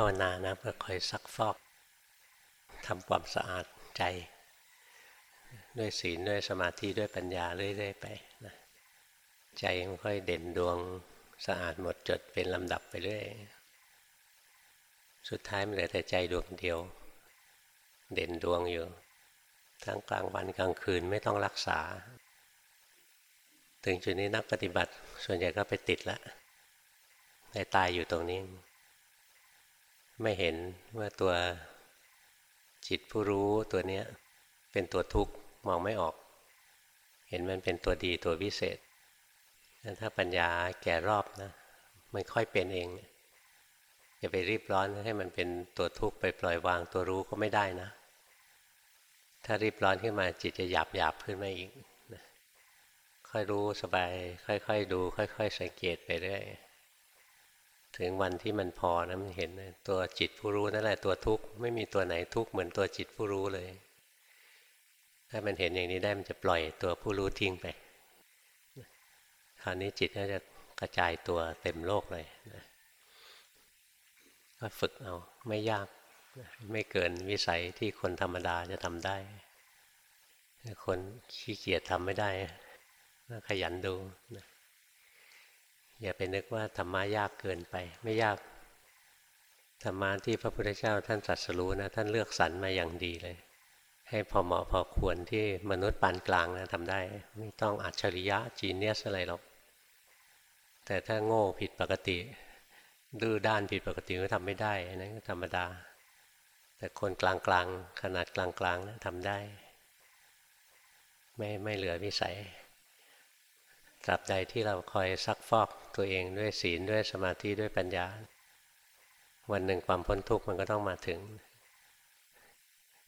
าวนานะเพื่อคอยซักฟอกทำความสะอาดใจ ด้วยศีลด้วยสมาธิด้วยปัญญาเรื่อยๆไปนะใจมันค่อยเด่นดวงสะอาดหมดจดเป็นลำดับไปเรื่อยสุดท้ายมันเหลือแต่ใจดวงเดียว เด่นดวงอยู่ ทั้งกลางวันกลางคืนไม่ต้องรักษา ถึงจุดนี้นักปฏิบัติส่วนใหญ่ก็ไปติดละในตายอยู่ตรงนี้ ไม่เห็นว่าตัวจิตผู้รู้ตัวนี้เป็นตัวทุกข์มองไม่ออก เห็นมันเป็นตัวดีตัววิเศษถ้าปัญญาแก่รอบนะมันค่อยเป็นเองอย่าไปรีบร้อนให้มันเป็นตัวทุกข์ไปปล่อยวางตัวรู้ก็ไม่ได้นะ ถ้ารีบร้อนขึ้นมาจิตจะหยาบหยาบขึ้นมาอีกค่อยรู้สบาย ค่อยๆดู ค่อย ๆ สังเกตไปเรื่อย ถึงวันที่มันพอนะมันเห็นตัวจิตผู้รู้นั่นแหละตัวทุกข์ไม่มีตัวไหนทุกข์เหมือนตัวจิตผู้รู้เลย ถ้ามันเห็นอย่างนี้ได้มันจะปล่อยตัวผู้รู้ทิ้งไปคราวนี้จิตก็จะกระจายตัวเต็มโลกเลยนะก็ฝึกเอาไม่ยากไม่เกินวิสัยที่คนธรรมดาจะทำได้ คนขี้เกียจทำไม่ได้ขยันดูนะ อย่าไปนึกว่าธรรมะยากเกินไป ไม่ยากธรรมะที่พระพุทธเจ้าท่านตรัสรู้นะท่านเลือกสรรมาอย่างดีเลย ให้พอเหมาะพอควรที่มนุษย์ปานกลางนะทำได้ ไม่ต้องอัจฉริยะจีเนียสอะไรหรอก แต่ถ้าโง่ผิดปกติ ดื้อด้านผิดปกติก็ทำไม่ได้นั่นก็ธรรมดา แต่คนกลางๆขนาดกลางๆนะทำได้ ไม่ไม่เหลือวิสัย ตราบใดที่เราคอยซักฟอกตัวเองด้วยศีลด้วยสมาธิด้วยปัญญา วันหนึ่งความพ้นทุกข์มันก็ต้องมาถึง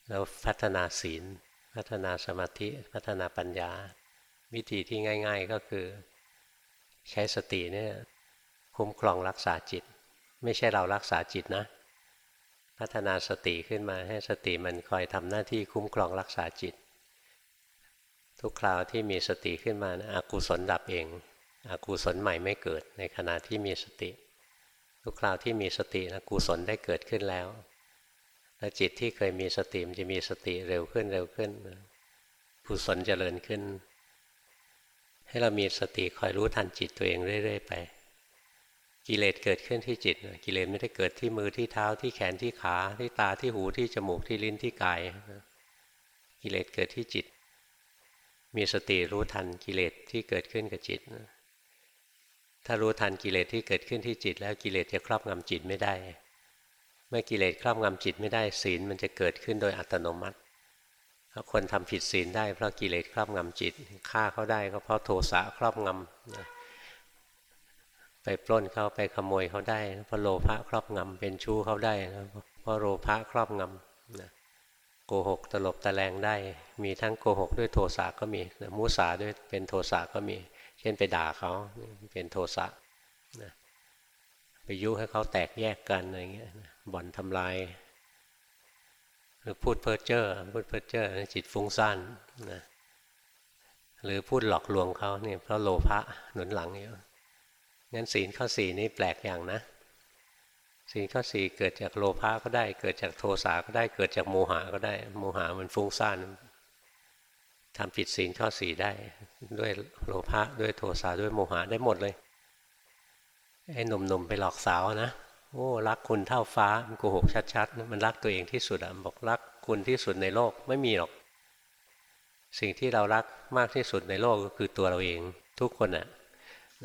แล้วพัฒนาศีล พัฒนาสมาธิ พัฒนาปัญญา วิธีที่ง่าย ๆก็คือ ใช้สติเนี่ยคุ้มครองรักษาจิต ไม่ใช่เรารักษาจิตนะ พัฒนาสติขึ้นมาให้สติมันคอยทำหน้าที่คุ้มครองรักษาจิต ทุกคราวที่มีสติขึ้นมานะอกุศลดับเอง อกุศลใหม่ไม่เกิดในขณะที่มีสติ ทุกคราวที่มีสตินะกุศลได้เกิดขึ้นแล้ว และจิตที่เคยมีสติมันจะมีสติเร็วขึ้นเร็วขึ้นกุศลเจริญขึ้น ให้เรามีสติคอยรู้ทันจิตตัวเองเรื่อย ๆ ไป กิเลสเกิดขึ้นที่จิตกิเลสไม่ได้เกิดที่มือที่เท้าที่แขนที่ขาที่ตาที่หูที่จมูกที่ลิ้นที่กายกิเลสเกิดที่จิต มีสติรู้ทันกิเลสที่เกิดขึ้นกับจิต ถ้ารู้ทันกิเลสที่เกิดขึ้นที่จิต แล้วกิเลสจะครอบงำจิตไม่ได้ เมื่อกิเลสครอบงำจิตไม่ได้ศีลมันจะเกิดขึ้นโดยอัตโนมัติถ้าคนทำผิดศีลได้เพราะกิเลสครอบงำจิตฆ่าเขาได้ก็เพราะโทสะครอบงำไปปล้นเขาไปขโมยเขาได้เพราะโลภะครอบงำเป็นชู้เขาได้เพราะโลภะครอบงำนะ โกหกตลบตะแลงได้ มีทั้งโกหกด้วยโทสะก็มีมุสาด้วยเป็นโทสะก็มี เช่นไปด่าเขาเป็นโทสะนะไปยุให้เขาแตกแยกกันอะไรเงี้ยบ่อนทำลายหรือพูดเพ้อเจ้อพูดเพ้อเจ้อจิตฟุ้งซ่านนะหรือพูดหลอกลวงเขาเนี่ยเพราะโลภะหนุนหลังอยู่งั้นศีลข้อสี่นี้แปลกอย่างนะ สิ่งข้อสี่เกิดจากโลภะก็ได้ เกิดจากโทสะก็ได้ เกิดจากโมหะก็ได้ โมหะมันฟุ้งซ่านทำผิดศีลข้อสี่ได้ ด้วยโลภะด้วยโทสะด้วยโมหะได้หมดเลยไอ้หนุ่มๆไปหลอกสาวนะโอ้รักคุณเท่าฟ้ามันโกหกชัดๆมันรักตัวเองที่สุดอะบอกรักคุณที่สุดในโลกไม่มีหรอก สิ่งที่เรารักมากที่สุดในโลกก็คือตัวเราเองทุกคนอะ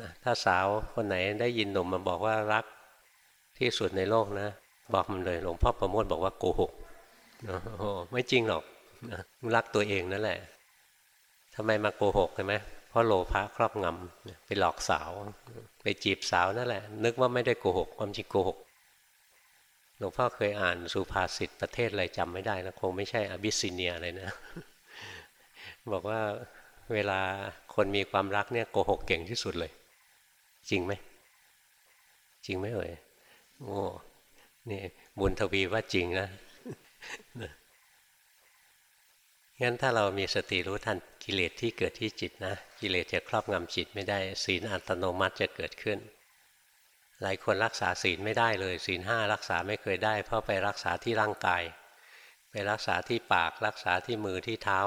นะถ้าสาวคนไหนได้ยินหนุ่มมาบอกว่ารัก ที่สุดในโลกนะ บอกมันเลยหลวงพ่อประโมทบอกว่าโกหกโอ้ไม่จริงหรอกรักตัวเองนั่นแหละทำไมมาโกหกใช่ไหมเพราะโลภะครอบงำไปหลอกสาว ไปจีบสาวนั่นแหละ นึกว่าไม่ได้โกหก ความจริงโกหกหลวงพ่อเคยอ่านสุภาษิตประเทศอะไรจำไม่ได้นะคงไม่ใช่อบิสซิเนียเลยนะ บอกว่าเวลาคนมีความรักเนี่ยโกหกเก่งที่สุดเลย จริงไหมจริงไหมเอ่ย โอ้นี่บุญทวีว่าจริงนะงั้นถ้าเรามีสติรู้ทันกิเลสที่เกิดที่จิตนะ กิเลสจะครอบงำจิตไม่ได้ศีลอัตโนมัติจะเกิดขึ้น หลายคนรักษาศีลไม่ได้เลย ศีลห้ารักษาไม่เคยได้ เพราะไปรักษาที่ร่างกาย ไปรักษาที่ปากรักษาที่มือที่เท้า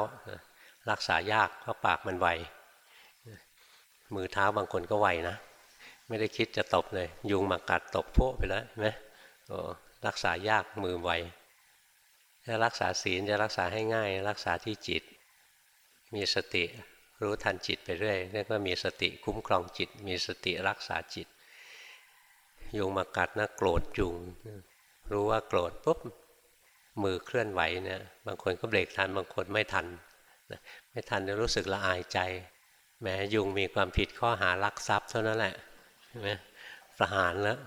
รักษายากเพราะปากมันไวมือเท้าบางคนก็ไวนะ ไม่ได้คิดจะตบเลย ยุงมากัดตบพวกไปแล้วไหมรักษายากมือไวถ้ารักษาศีลจะรักษาให้ง่าย รักษาที่จิต มีสติรู้ทันจิตไปเรื่อยเรียกว่ามีสติคุ้มครองจิต มีสติรักษาจิต ยุงมากัดนะโกรธยุง รู้ว่าโกรธปุ๊บมือเคลื่อนไหวเนี่ยบางคนก็เบรกทันบางคนไม่ทันไม่ทันจะรู้สึกละอายใจแม้ยุงมีความผิดข้อหารักทรัพย์เท่านั้นแหละ ใช่ไหมประหารแล้ว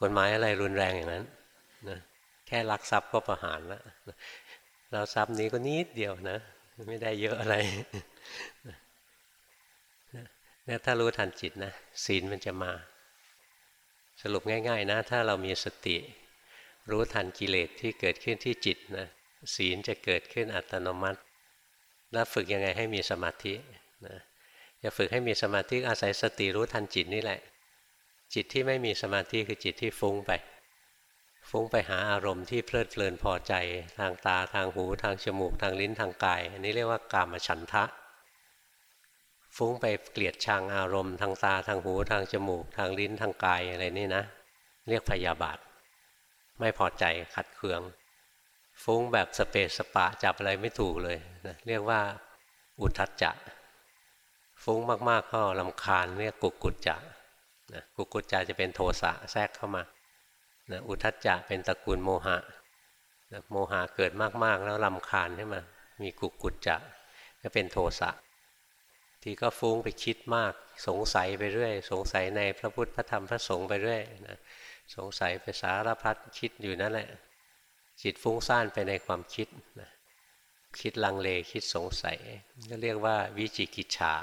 กฎหมายอะไรรุนแรงอย่างนั้นนะแค่รักทรัพย์ก็ประหารแล้วเราทรัพย์นี้ก็นิดเดียวนะ ไม่ได้เยอะอะไรนี่ยถ้ารู้ทันจิตนะศีลมันจะมา สรุปง่าย ๆ นะ ถ้าเรามีสติ รู้ทันกิเลสที่เกิดขึ้นที่จิตนะศีลจะเกิดขึ้นอัตโนมัติ แล้วฝึกยังไงให้มีสมาธินะจะฝึกให้มีสมาธิอาศัยสติรู้ทันจิตนี่แหละ จิตที่ไม่มีสมาธิคือจิตที่ฟุ้งไป ฟุ้งไปหาอารมณ์ที่เพลิดเพลินพอใจ ทางตาทางหูทางจมูกทางลิ้นทางกาย อันนี้เรียกว่ากามฉันทะ ฟุ้งไปเกลียดชังอารมณ์ทางตาทางหูทางจมูก ทางลิ้นทางกายอะไรนี่นะ เรียกพยาบาท ไม่พอใจขัดเคือง ฟุ้งแบบสเปสสปะจับอะไรไม่ถูกเลยนะเรียกว่าอุทัจจะฟุ้งมากๆก็ลำคาญเรียกกุกุจจะ นะกุกุจจะจะเป็นโทสะแทรกเข้ามานะอุทัจจะเป็นตระกูลโมหะนะโมหะเกิดมากๆ แล้วลำคาญขึ้นมา มีกุกุจจะก็เป็นโทสะที่ก็ฟุ้งไปคิดมาก สงสัยไปเรื่อย สงสัยในพระพุทธพระธรรมพระสงฆ์ไปเรื่อยนะสงสัยไปสารพัดคิดอยู่นั่นแหละ จิตฟุ้งซ่านไปในความคิดนะคิดลังเลคิดสงสัย ก็เรียกว่าวิจิกิจฉา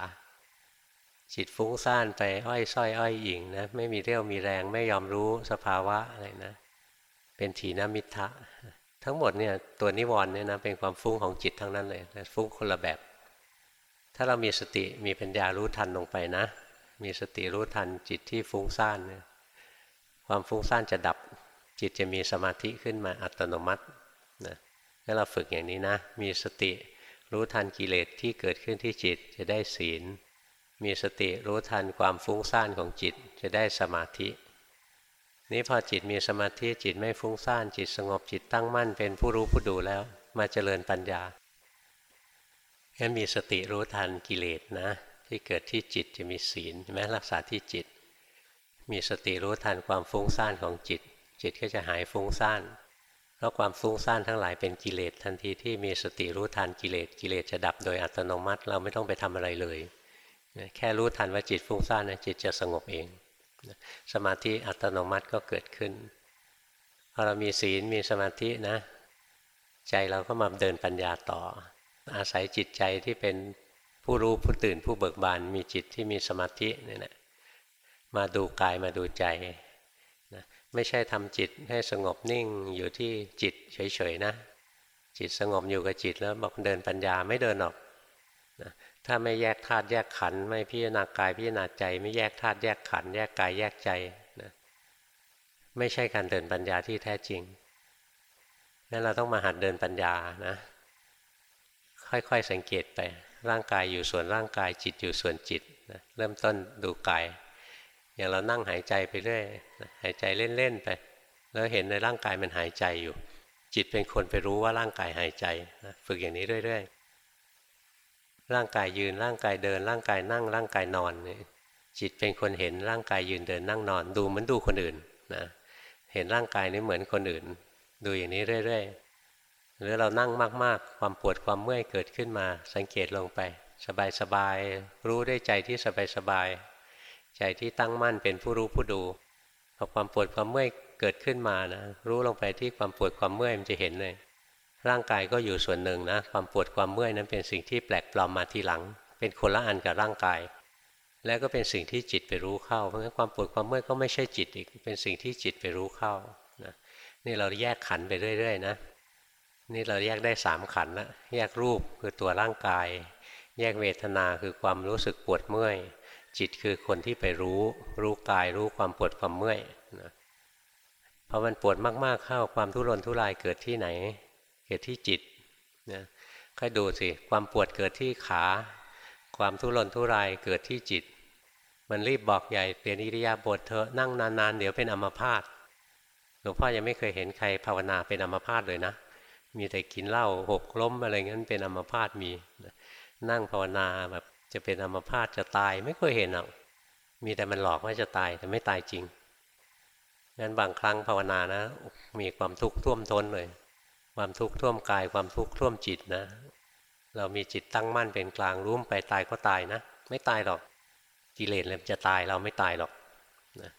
จิตฟุ้งซ่านไปอ้อยส้อยอ้อยอิงนะไม่มีเรี่ยวมีแรงไม่ยอมรู้สภาวะอะไรนะ เป็นถีนมิทะทั้งหมดเนี่ยตัวนิวรณ์เนี่ยนะเป็นความฟุ้งของจิตทั้งนั้นเลยแต่ฟุ้งคนละแบบ ถ้าเรามีสติมีปัญญารู้ทันลงไปนะ มีสติรู้ทันจิตที่ฟุ้งซ่านเนี่ยความฟุ้งซ่านจะดับจิตจะมีสมาธิขึ้นมาอัตโนมัตินะถ้าเราฝึกอย่างนี้นะ มีสติรู้ทันกิเลสที่เกิดขึ้นที่จิตจะได้ศีล มีสติรู้ทันความฟุ้งซ่านของจิตจะได้สมาธิ นี้พอจิตมีสมาธิจิตไม่ฟุ้งซ่านจิตสงบจิตตั้งมั่นเป็นผู้รู้ผู้ดูแล้ว มาเจริญปัญญางั้นมีสติรู้ทันกิเลสนะ ที่เกิดที่จิตจะมีศีลแม้รักษาที่จิต มีสติรู้ทันความฟุ้งซ่านของจิต จิตก็จะหายฟุ้งซ่านเพราะความฟุ้งซ่านทั้งหลายเป็นกิเลสทันทีที่มีสติรู้ทันกิเลสกิเลสจะดับโดยอัตโนมัติ เราไม่ต้องไปทำอะไรเลย แค่รู้ทันว่าจิตฟุ้งซ่านนะจิตจะสงบเอง สมาธิอัตโนมัติก็เกิดขึ้นพอเรามีศีลมีสมาธินะ ใจเราก็มาเดินปัญญาต่อ อาศัยจิตใจที่เป็นผู้รู้ผู้ตื่นผู้เบิกบานมีจิตที่มีสมาธินี่แหละมาดูกายมาดูใจนะไม่ใช่ทำจิตให้สงบนิ่งอยู่ที่จิตเฉยๆนะ จิตสงบอยู่กับจิตแล้วบอกเดินปัญญาไม่เดินหรอก ถ้าไม่แยกธาตุแยกขันธ์ไม่พิจารณากายพิจารณาใจ ไม่แยกธาตุแยกขันธ์แยกกายแยกใจนะไม่ใช่การเดินปัญญาที่แท้จริงนั่นเราต้องมาหัดเดินปัญญานะ ค่อยๆสังเกตไป ร่างกายอยู่ส่วนร่างกายจิตอยู่ส่วนจิตนะเริ่มต้นดูกาย อย่างเรานั่งหายใจไปเรื่อยนะหายใจเล่นๆไป แล้วเห็นในร่างกายมันหายใจอยู่ จิตเป็นคนไปรู้ว่าร่างกายหายใจนะฝึกอย่างนี้เรื่อย ๆ ร่างกายยืนร่างกายเดิน ร่างกายนั่ง ร่างกายนอนจิตเป็นคนเห็นร่างกายยืนเดินนั่งนอน ดูเหมือนดูคนอื่นนะเห็นร่างกายนี้เหมือนคนอื่น ดูอย่างนี้เรื่อยๆหรือเรานั่งมากๆ ความปวดความเมื่อยเกิดขึ้นมา สังเกตลงไป สบายๆรู้ได้ใจที่สบายๆใจที่ตั้งมั่นเป็นผู้รู้ผู้ดูพอความปวดความเมื่อยเกิดขึ้นมานะรู้ลงไปที่ความปวดความเมื่อยมันจะเห็นเลย ร่างกายก็อยู่ส่วนหนึ่งนะความปวดความเมื่อยนั้นเป็นสิ่งที่แปลกปลอมมาทีหลัง เป็นคนละอันกับร่างกาย แล้วก็เป็นสิ่งที่จิตไปรู้เข้า เพราะงั้นความปวดความเมื่อยก็ไม่ใช่จิตอีกเป็นสิ่งที่จิตไปรู้เข้านะนี่เราแยกขันไปเรื่อยๆนะนี่เราแยกได้สามขันแล้วแยกรูปคือตัวร่างกาย แยกเวทนาคือความรู้สึกปวดเมื่อย จิตคือคนที่ไปรู้ รู้กายรู้ความปวดความเมื่อยนะพอมันปวดมากๆเข้าความทุรนทุรายเกิดที่ไหน เกิดที่จิตนะค่อยดูสิความปวดเกิดที่ขา ความทุรนทุรายเกิดที่จิต มันรีบบอกใหญ่เปลี่ยนอิริยาบถเถอนั่งนานๆเดี๋ยวเป็นอัมพาตหลวงพ่อยังไม่เคยเห็นใครภาวนาเป็นอัมพาตเลยนะ มีแต่กินเหล้าหกล้มอะไรเงี้ยเป็นอัมพาตมี นั่งภาวนาแบบจะเป็นอัมพาตจะตายไม่เคยเห็นหรอกมีแต่มันหลอกว่าจะตายแต่ไม่ตายจริงงั้นบางครั้งภาวนานะ มีความทุกข์ท่วมท้นเลย ความทุกข์ท่วมกายความทุกข์ท่วมจิตนะ เรามีจิตตั้งมั่นเป็นกลางรู้ไปตายก็ตายนะ ไม่ตายหรอกกิเลสเลยจะตายเราไม่ตายหรอกนะ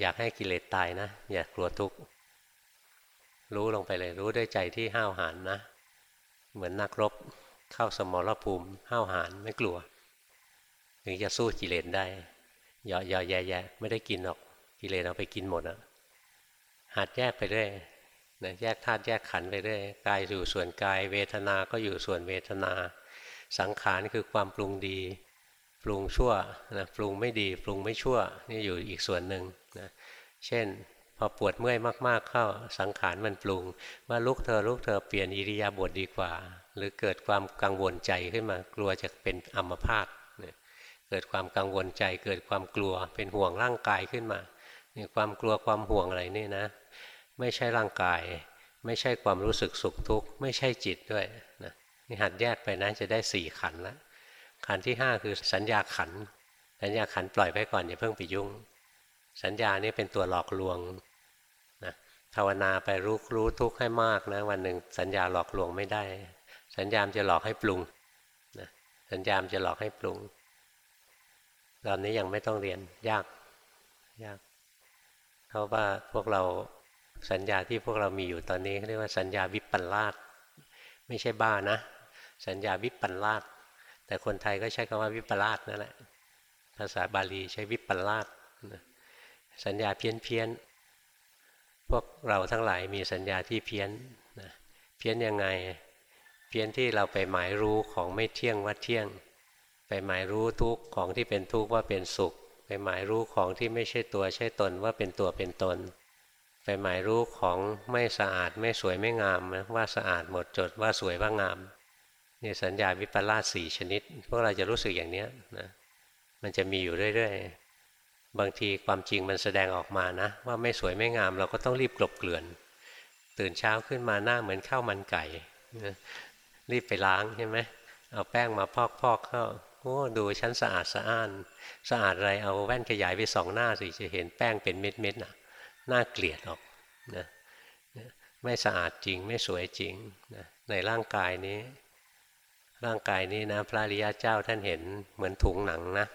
อยากให้กิเลสตายนะ อย่ากลัวทุกข์รู้ลงไปเลยรู้ด้วยใจที่ห้าวหาญนะ เหมือนนักรบเข้าสมรภูมิห้าวหาญไม่กลัว ถึงจะสู้กิเลสได้เยาะเยาะแย่แย่ไม่ได้กินหรอกกิเลสเอาไปกินหมดอะหัดแยกไปเรื่อย นะแยกธาตุแยกขันไปเรื่อยกายอยู่ส่วนกาย เวทนาก็อยู่ส่วนเวทนา สังขารคือความปรุงดีปรุงชั่วนะปรุงไม่ดีปรุงไม่ชั่วนี่อยู่อีกส่วนหนึ่งนะเช่นพอปวดเมื่อยมาก ๆเข้าสังขารมันปรุง ว่าลุกเธอลุกเธอเปลี่ยนอิริยาบถดีกว่า หรือเกิดความกังวลใจขึ้นมากลัวจะเป็นอัมพาตเกิดความกังวลใจ เกิดความกลัวเป็นห่วงร่างกายขึ้นมานี่ความกลัวความห่วงอะไรนี่นะ ไม่ใช่ร่างกาย ไม่ใช่ความรู้สึกสุขทุกข์ ไม่ใช่จิตด้วยนะนี่หัดแยกไปนะจะได้สี่ขันแล้วขันที่ห้าคือสัญญาขัน สัญญาขันปล่อยไปก่อนอย่าเพิ่งไปยุ่ง สัญญานี่เป็นตัวหลอกลวงนะภาวนาไปรู้รู้ทุกข์ให้มากนะวันหนึ่งสัญญาหลอกลวงไม่ได้ สัญญามจะหลอกให้ปรุงนะสัญญามจะหลอกให้ปรุงตอนนี้ยังไม่ต้องเรียนยากยากเพราะว่าพวกเรา สัญญาที่พวกเรามีอยู่ตอนนี้เรียกว่าสัญญาวิปปัลาสไม่ใช่บ้านะ สัญญาวิปปัลาสแต่คนไทยก็ใช้คำว่าวิปลาสนั่นแหละภาษาบาลีใช้วิปปัลาสสัญญาเพี้ยนเพี้ยนพวกเราทั้งหลายมีสัญญาที่เพี้ยนเพี้ยนยังไง เพี้ยนที่เราไปหมายรู้ของไม่เที่ยงว่าเที่ยง ไปหมายรู้ทุกของที่เป็นทุกข์ว่าเป็นสุข ไปหมายรู้ของที่ไม่ใช่ตัวใช่ตนว่าเป็นตัวเป็นตน ไปหมายรู้ของไม่สะอาดไม่สวยไม่งามนะว่าสะอาดหมดจดว่าสวยว่างามนี่สัญญาวิปลาสสี่ชนิด พวกเราจะรู้สึกอย่างนี้นะมันจะมีอยู่เรื่อยๆ บางทีความจริงมันแสดงออกมานะ ว่าไม่สวยไม่งามเราก็ต้องรีบกลบเกลื่อน ตื่นเช้าขึ้นมาหน้าเหมือนข้าวมันไก่รีบไปล้างใช่ไหมเอาแป้งมาพอกๆเข้าโอ้ดูชั้นสะอาดสะอ้าน สะอาดอะไรเอาแว่นขยายไปสองหน้าสิจะเห็นแป้งเป็นเม็ดๆน่ะ น่าเกลียดออกนะไม่สะอาดจริงไม่สวยจริงนะในร่างกายนี้ ร่างกายนี้นะพระริยาเจ้าท่านเห็นเหมือนถุงหนังนะ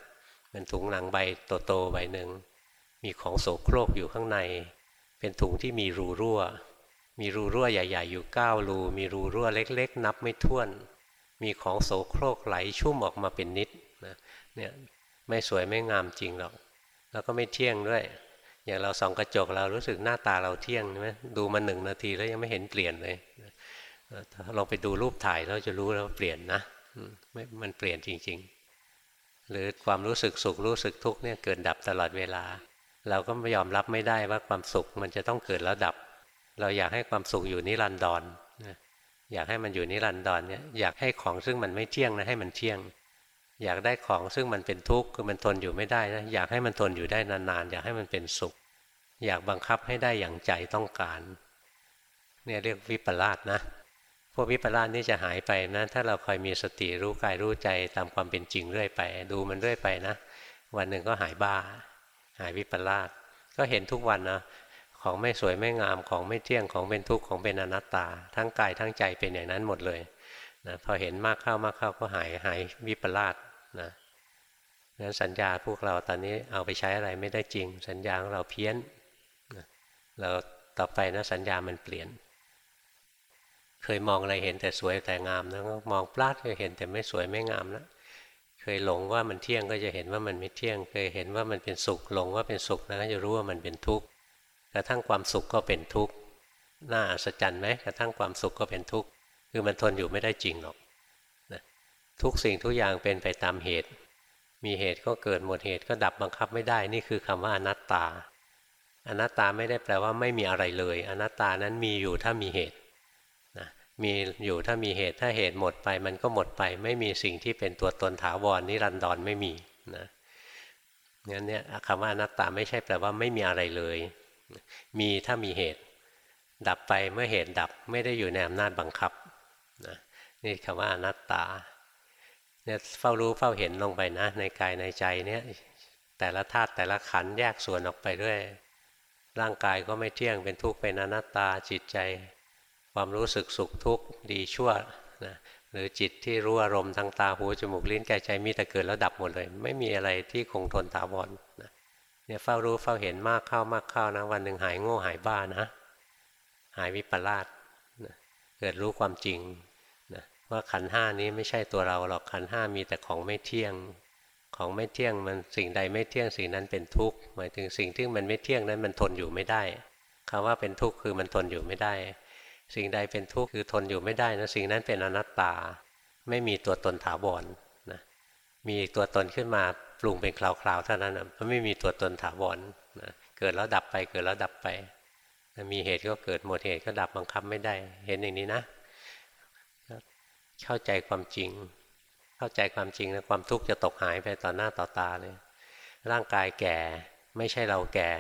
เหมือนถุงหนังใบโตๆใบหนึ่งมีของโสโครกอยู่ข้างใน เป็นถุงที่มีรูรั่ว มีรูรั่วใหญ่ ๆ อยู่เก้ารูมีรูรั่วเล็ก ๆ นับไม่ถ้วน มีของโสโครกไหลชุ่มออกมาเป็นนิดนะเนี่ยไม่สวยไม่งามจริงหรอก แล้วก็ไม่เที่ยงด้วย อย่างเราส่องกระจกเรารู้สึกหน้าตาเราเที่ยงใช่ไหมดูมาหนึ่งนาทีแล้วยังไม่เห็นเปลี่ยนเลยลองไปดูรูปถ่ายเราจะรู้แล้วเปลี่ยนนะม,มันเปลี่ยนจริง ๆ หรือความรู้สึกสุขรู้สึกทุกข์เนี่ยเกิดดับตลอดเวลา เราก็ไม่ยอมรับไม่ได้ว่าความสุขมันจะต้องเกิดแล้วดับ เราอยากให้ความสุขอยู่นิรันดรอยากให้มันอยู่นิรันดรเนี่ยอยากให้ของซึ่งมันไม่เที่ยงนะให้มันเที่ยง อยากได้ของซึ่งมันเป็นทุกข์คือมันทนอยู่ไม่ได้นะอยากให้มันทนอยู่ได้นานๆอยากให้มันเป็นสุข อยากบังคับให้ได้อย่างใจต้องการเนี่ยเรียกวิปลาสนะพวกวิปลาสนี่จะหายไปนะถ้าเราคอยมีสติรู้กายรู้ใจตามความเป็นจริงเรื่อยไป ดูมันเรื่อยไปนะ วันหนึ่งก็หายบ้า หายวิปลาสก็เห็นทุกวันนะของไม่สวยไม่งามของไม่เที่ยงของเป็นทุกข์ของเป็นอนัตตา ทั้งกายทั้งใจเป็นอย่างนั้นหมดเลยนะพอเห็นมากเข้ามากเข้าก็หายหายวิปลาส งั้นสัญญาพวกเราตอนนี้เอาไปใช้อะไรไม่ได้จริง สัญญาของเราเพี้ยนเราต่อไปนะสัญญามันเปลี่ยน เคยมองอะไรเห็นแต่สวยแต่งามแล้วก็มองปลาดเคยเห็นแต่ไม่สวยไม่งามแล้วเคยหลงว่ามันเที่ยงก็จะเห็นว่ามันไม่เที่ยง เคยเห็นว่ามันเป็นสุขหลงว่าเป็นสุขแล้วก็จะรู้ว่ามันเป็นทุกข์กระทั่งความสุขก็เป็นทุกข์น่าอัศจรรย์ไหมกระทั่งความสุขก็เป็นทุกข์คือมันทนอยู่ไม่ได้จริงหรอกนะทุกสิ่งทุกอย่างเป็นไปตามเหตุ มีเหตุก็เกิดหมดเหตุก็ดับบังคับไม่ได้ นี่คือคำว่าอนัตตา อนัตตาไม่ได้แปลว่าไม่มีอะไรเลย อนัตตานั้นมีอยู่ถ้ามีเหตุนะมีอยู่ถ้ามีเหตุถ้าเหตุหมดไป มันก็หมดไป ไม่มีสิ่งที่เป็นตัวตนถาวรนิรันดรไม่มีนะงั้นเนี่ยคำว่าอนัตตาไม่ใช่แปลว่าไม่มีอะไรเลย มีถ้ามีเหตุ ดับไปเมื่อเหตุดับไม่ได้อยู่ในอำนาจบังคับนะนี่คำว่าอนัตตา เนี่ยเฝ้ารู้เฝ้าเห็นลงไปนะ ในกายในใจเนี่ยแต่ละธาตุแต่ละขันแยกส่วนออกไปด้วย ร่างกายก็ไม่เที่ยงเป็นทุกข์เป็นอนัตตาจิตใจ ความรู้สึกสุขทุกข์ดีชั่วนะหรือจิตที่รู้อารมณ์ทางตาหูจมูกลิ้นกายใจมีแต่เกิดแล้วดับหมดเลย ไม่มีอะไรที่คงทนถาวรนะเนี่ยเฝ้ารู้เฝ้าเห็นมากเข้ามากเข้านะวันหนึ่งหายโง่หายบ้านะ หายวิปลาสนะเกิดรู้ความจริง ว่าขันห้านี้ไม่ใช่ตัวเราหรอกขันห้ามีแต่ของไม่เที่ยง ของไม่เที่ยงมันสิ่งใดไม่เที่ยงสิ่งนั้นเป็นทุกข์หมายถึงสิ่งที่มันไม่เที่ยงนั้นมันทนอยู่ไม่ได้คำว่าเป็นทุกข์คือมันทนอยู่ไม่ได้ สิ่งใดเป็นทุกข์คือทนอยู่ไม่ได้นะสิ่งนั้นเป็นอนัตตา ไม่มีตัวตนถาวรนะมีตัวตนขึ้นมาปรุงเป็นคราวๆเท่านั้นนะมันไม่มีตัวตนถาวรนะเกิดแล้วดับไปเกิดแล้วดับไปมีเหตุก็เกิดหมดเหตุก็ดับบังคับไม่ได้ เห็นอย่างนี้นะ เข้าใจความจริง เข้าใจความจริงนะความทุกข์จะตกหายไปต่อหน้าต่อตาเลย ร่างกายแก่ไม่ใช่เราแก่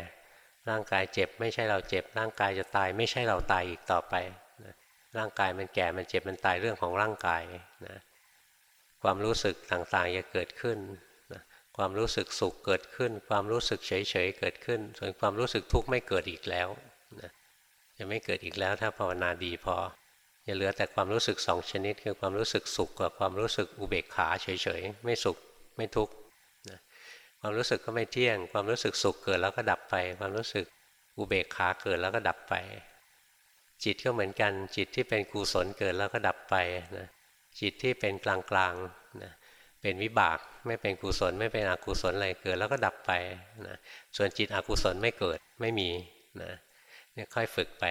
ร่างกายเจ็บไม่ใช่เราเจ็บ ร่างกายจะตายไม่ใช่เราตายอีกต่อไปนะร่างกายมันแก่มันเจ็บมันตายเรื่องของร่างกายนะความรู้สึกต่างๆจะเกิดขึ้นนะความรู้สึกสุขเกิดขึ้น ความรู้สึกเฉยๆเกิดขึ้น ส่วนความรู้สึกทุกข์ไม่เกิดอีกแล้วนะจะไม่เกิดอีกแล้วถ้าภาวนาดีพอ จะเหลือแต่ความรู้สึกสองชนิด คือความรู้สึกสุขกับความรู้สึกอุเบกขาเฉยๆ ไม่สุขไม่ทุกข์ความรู้สึกก็ไม่เที่ยง ความรู้สึกสุขเกิดแล้วก็ดับไป ความรู้สึกอุเบกขาเกิดแล้วก็ดับไป จิตก็เหมือนกัน จิตที่เป็นกุศลเกิดแล้วก็ดับไปนะจิตที่เป็นกลางๆนะเป็นวิบากไม่เป็นกุศลไม่เป็นอกุศลอะไรเกิดแล้วก็ดับไปนะส่วนจิตอกุศลไม่เกิดไม่มีนะเนี่ยค่อยฝึกไป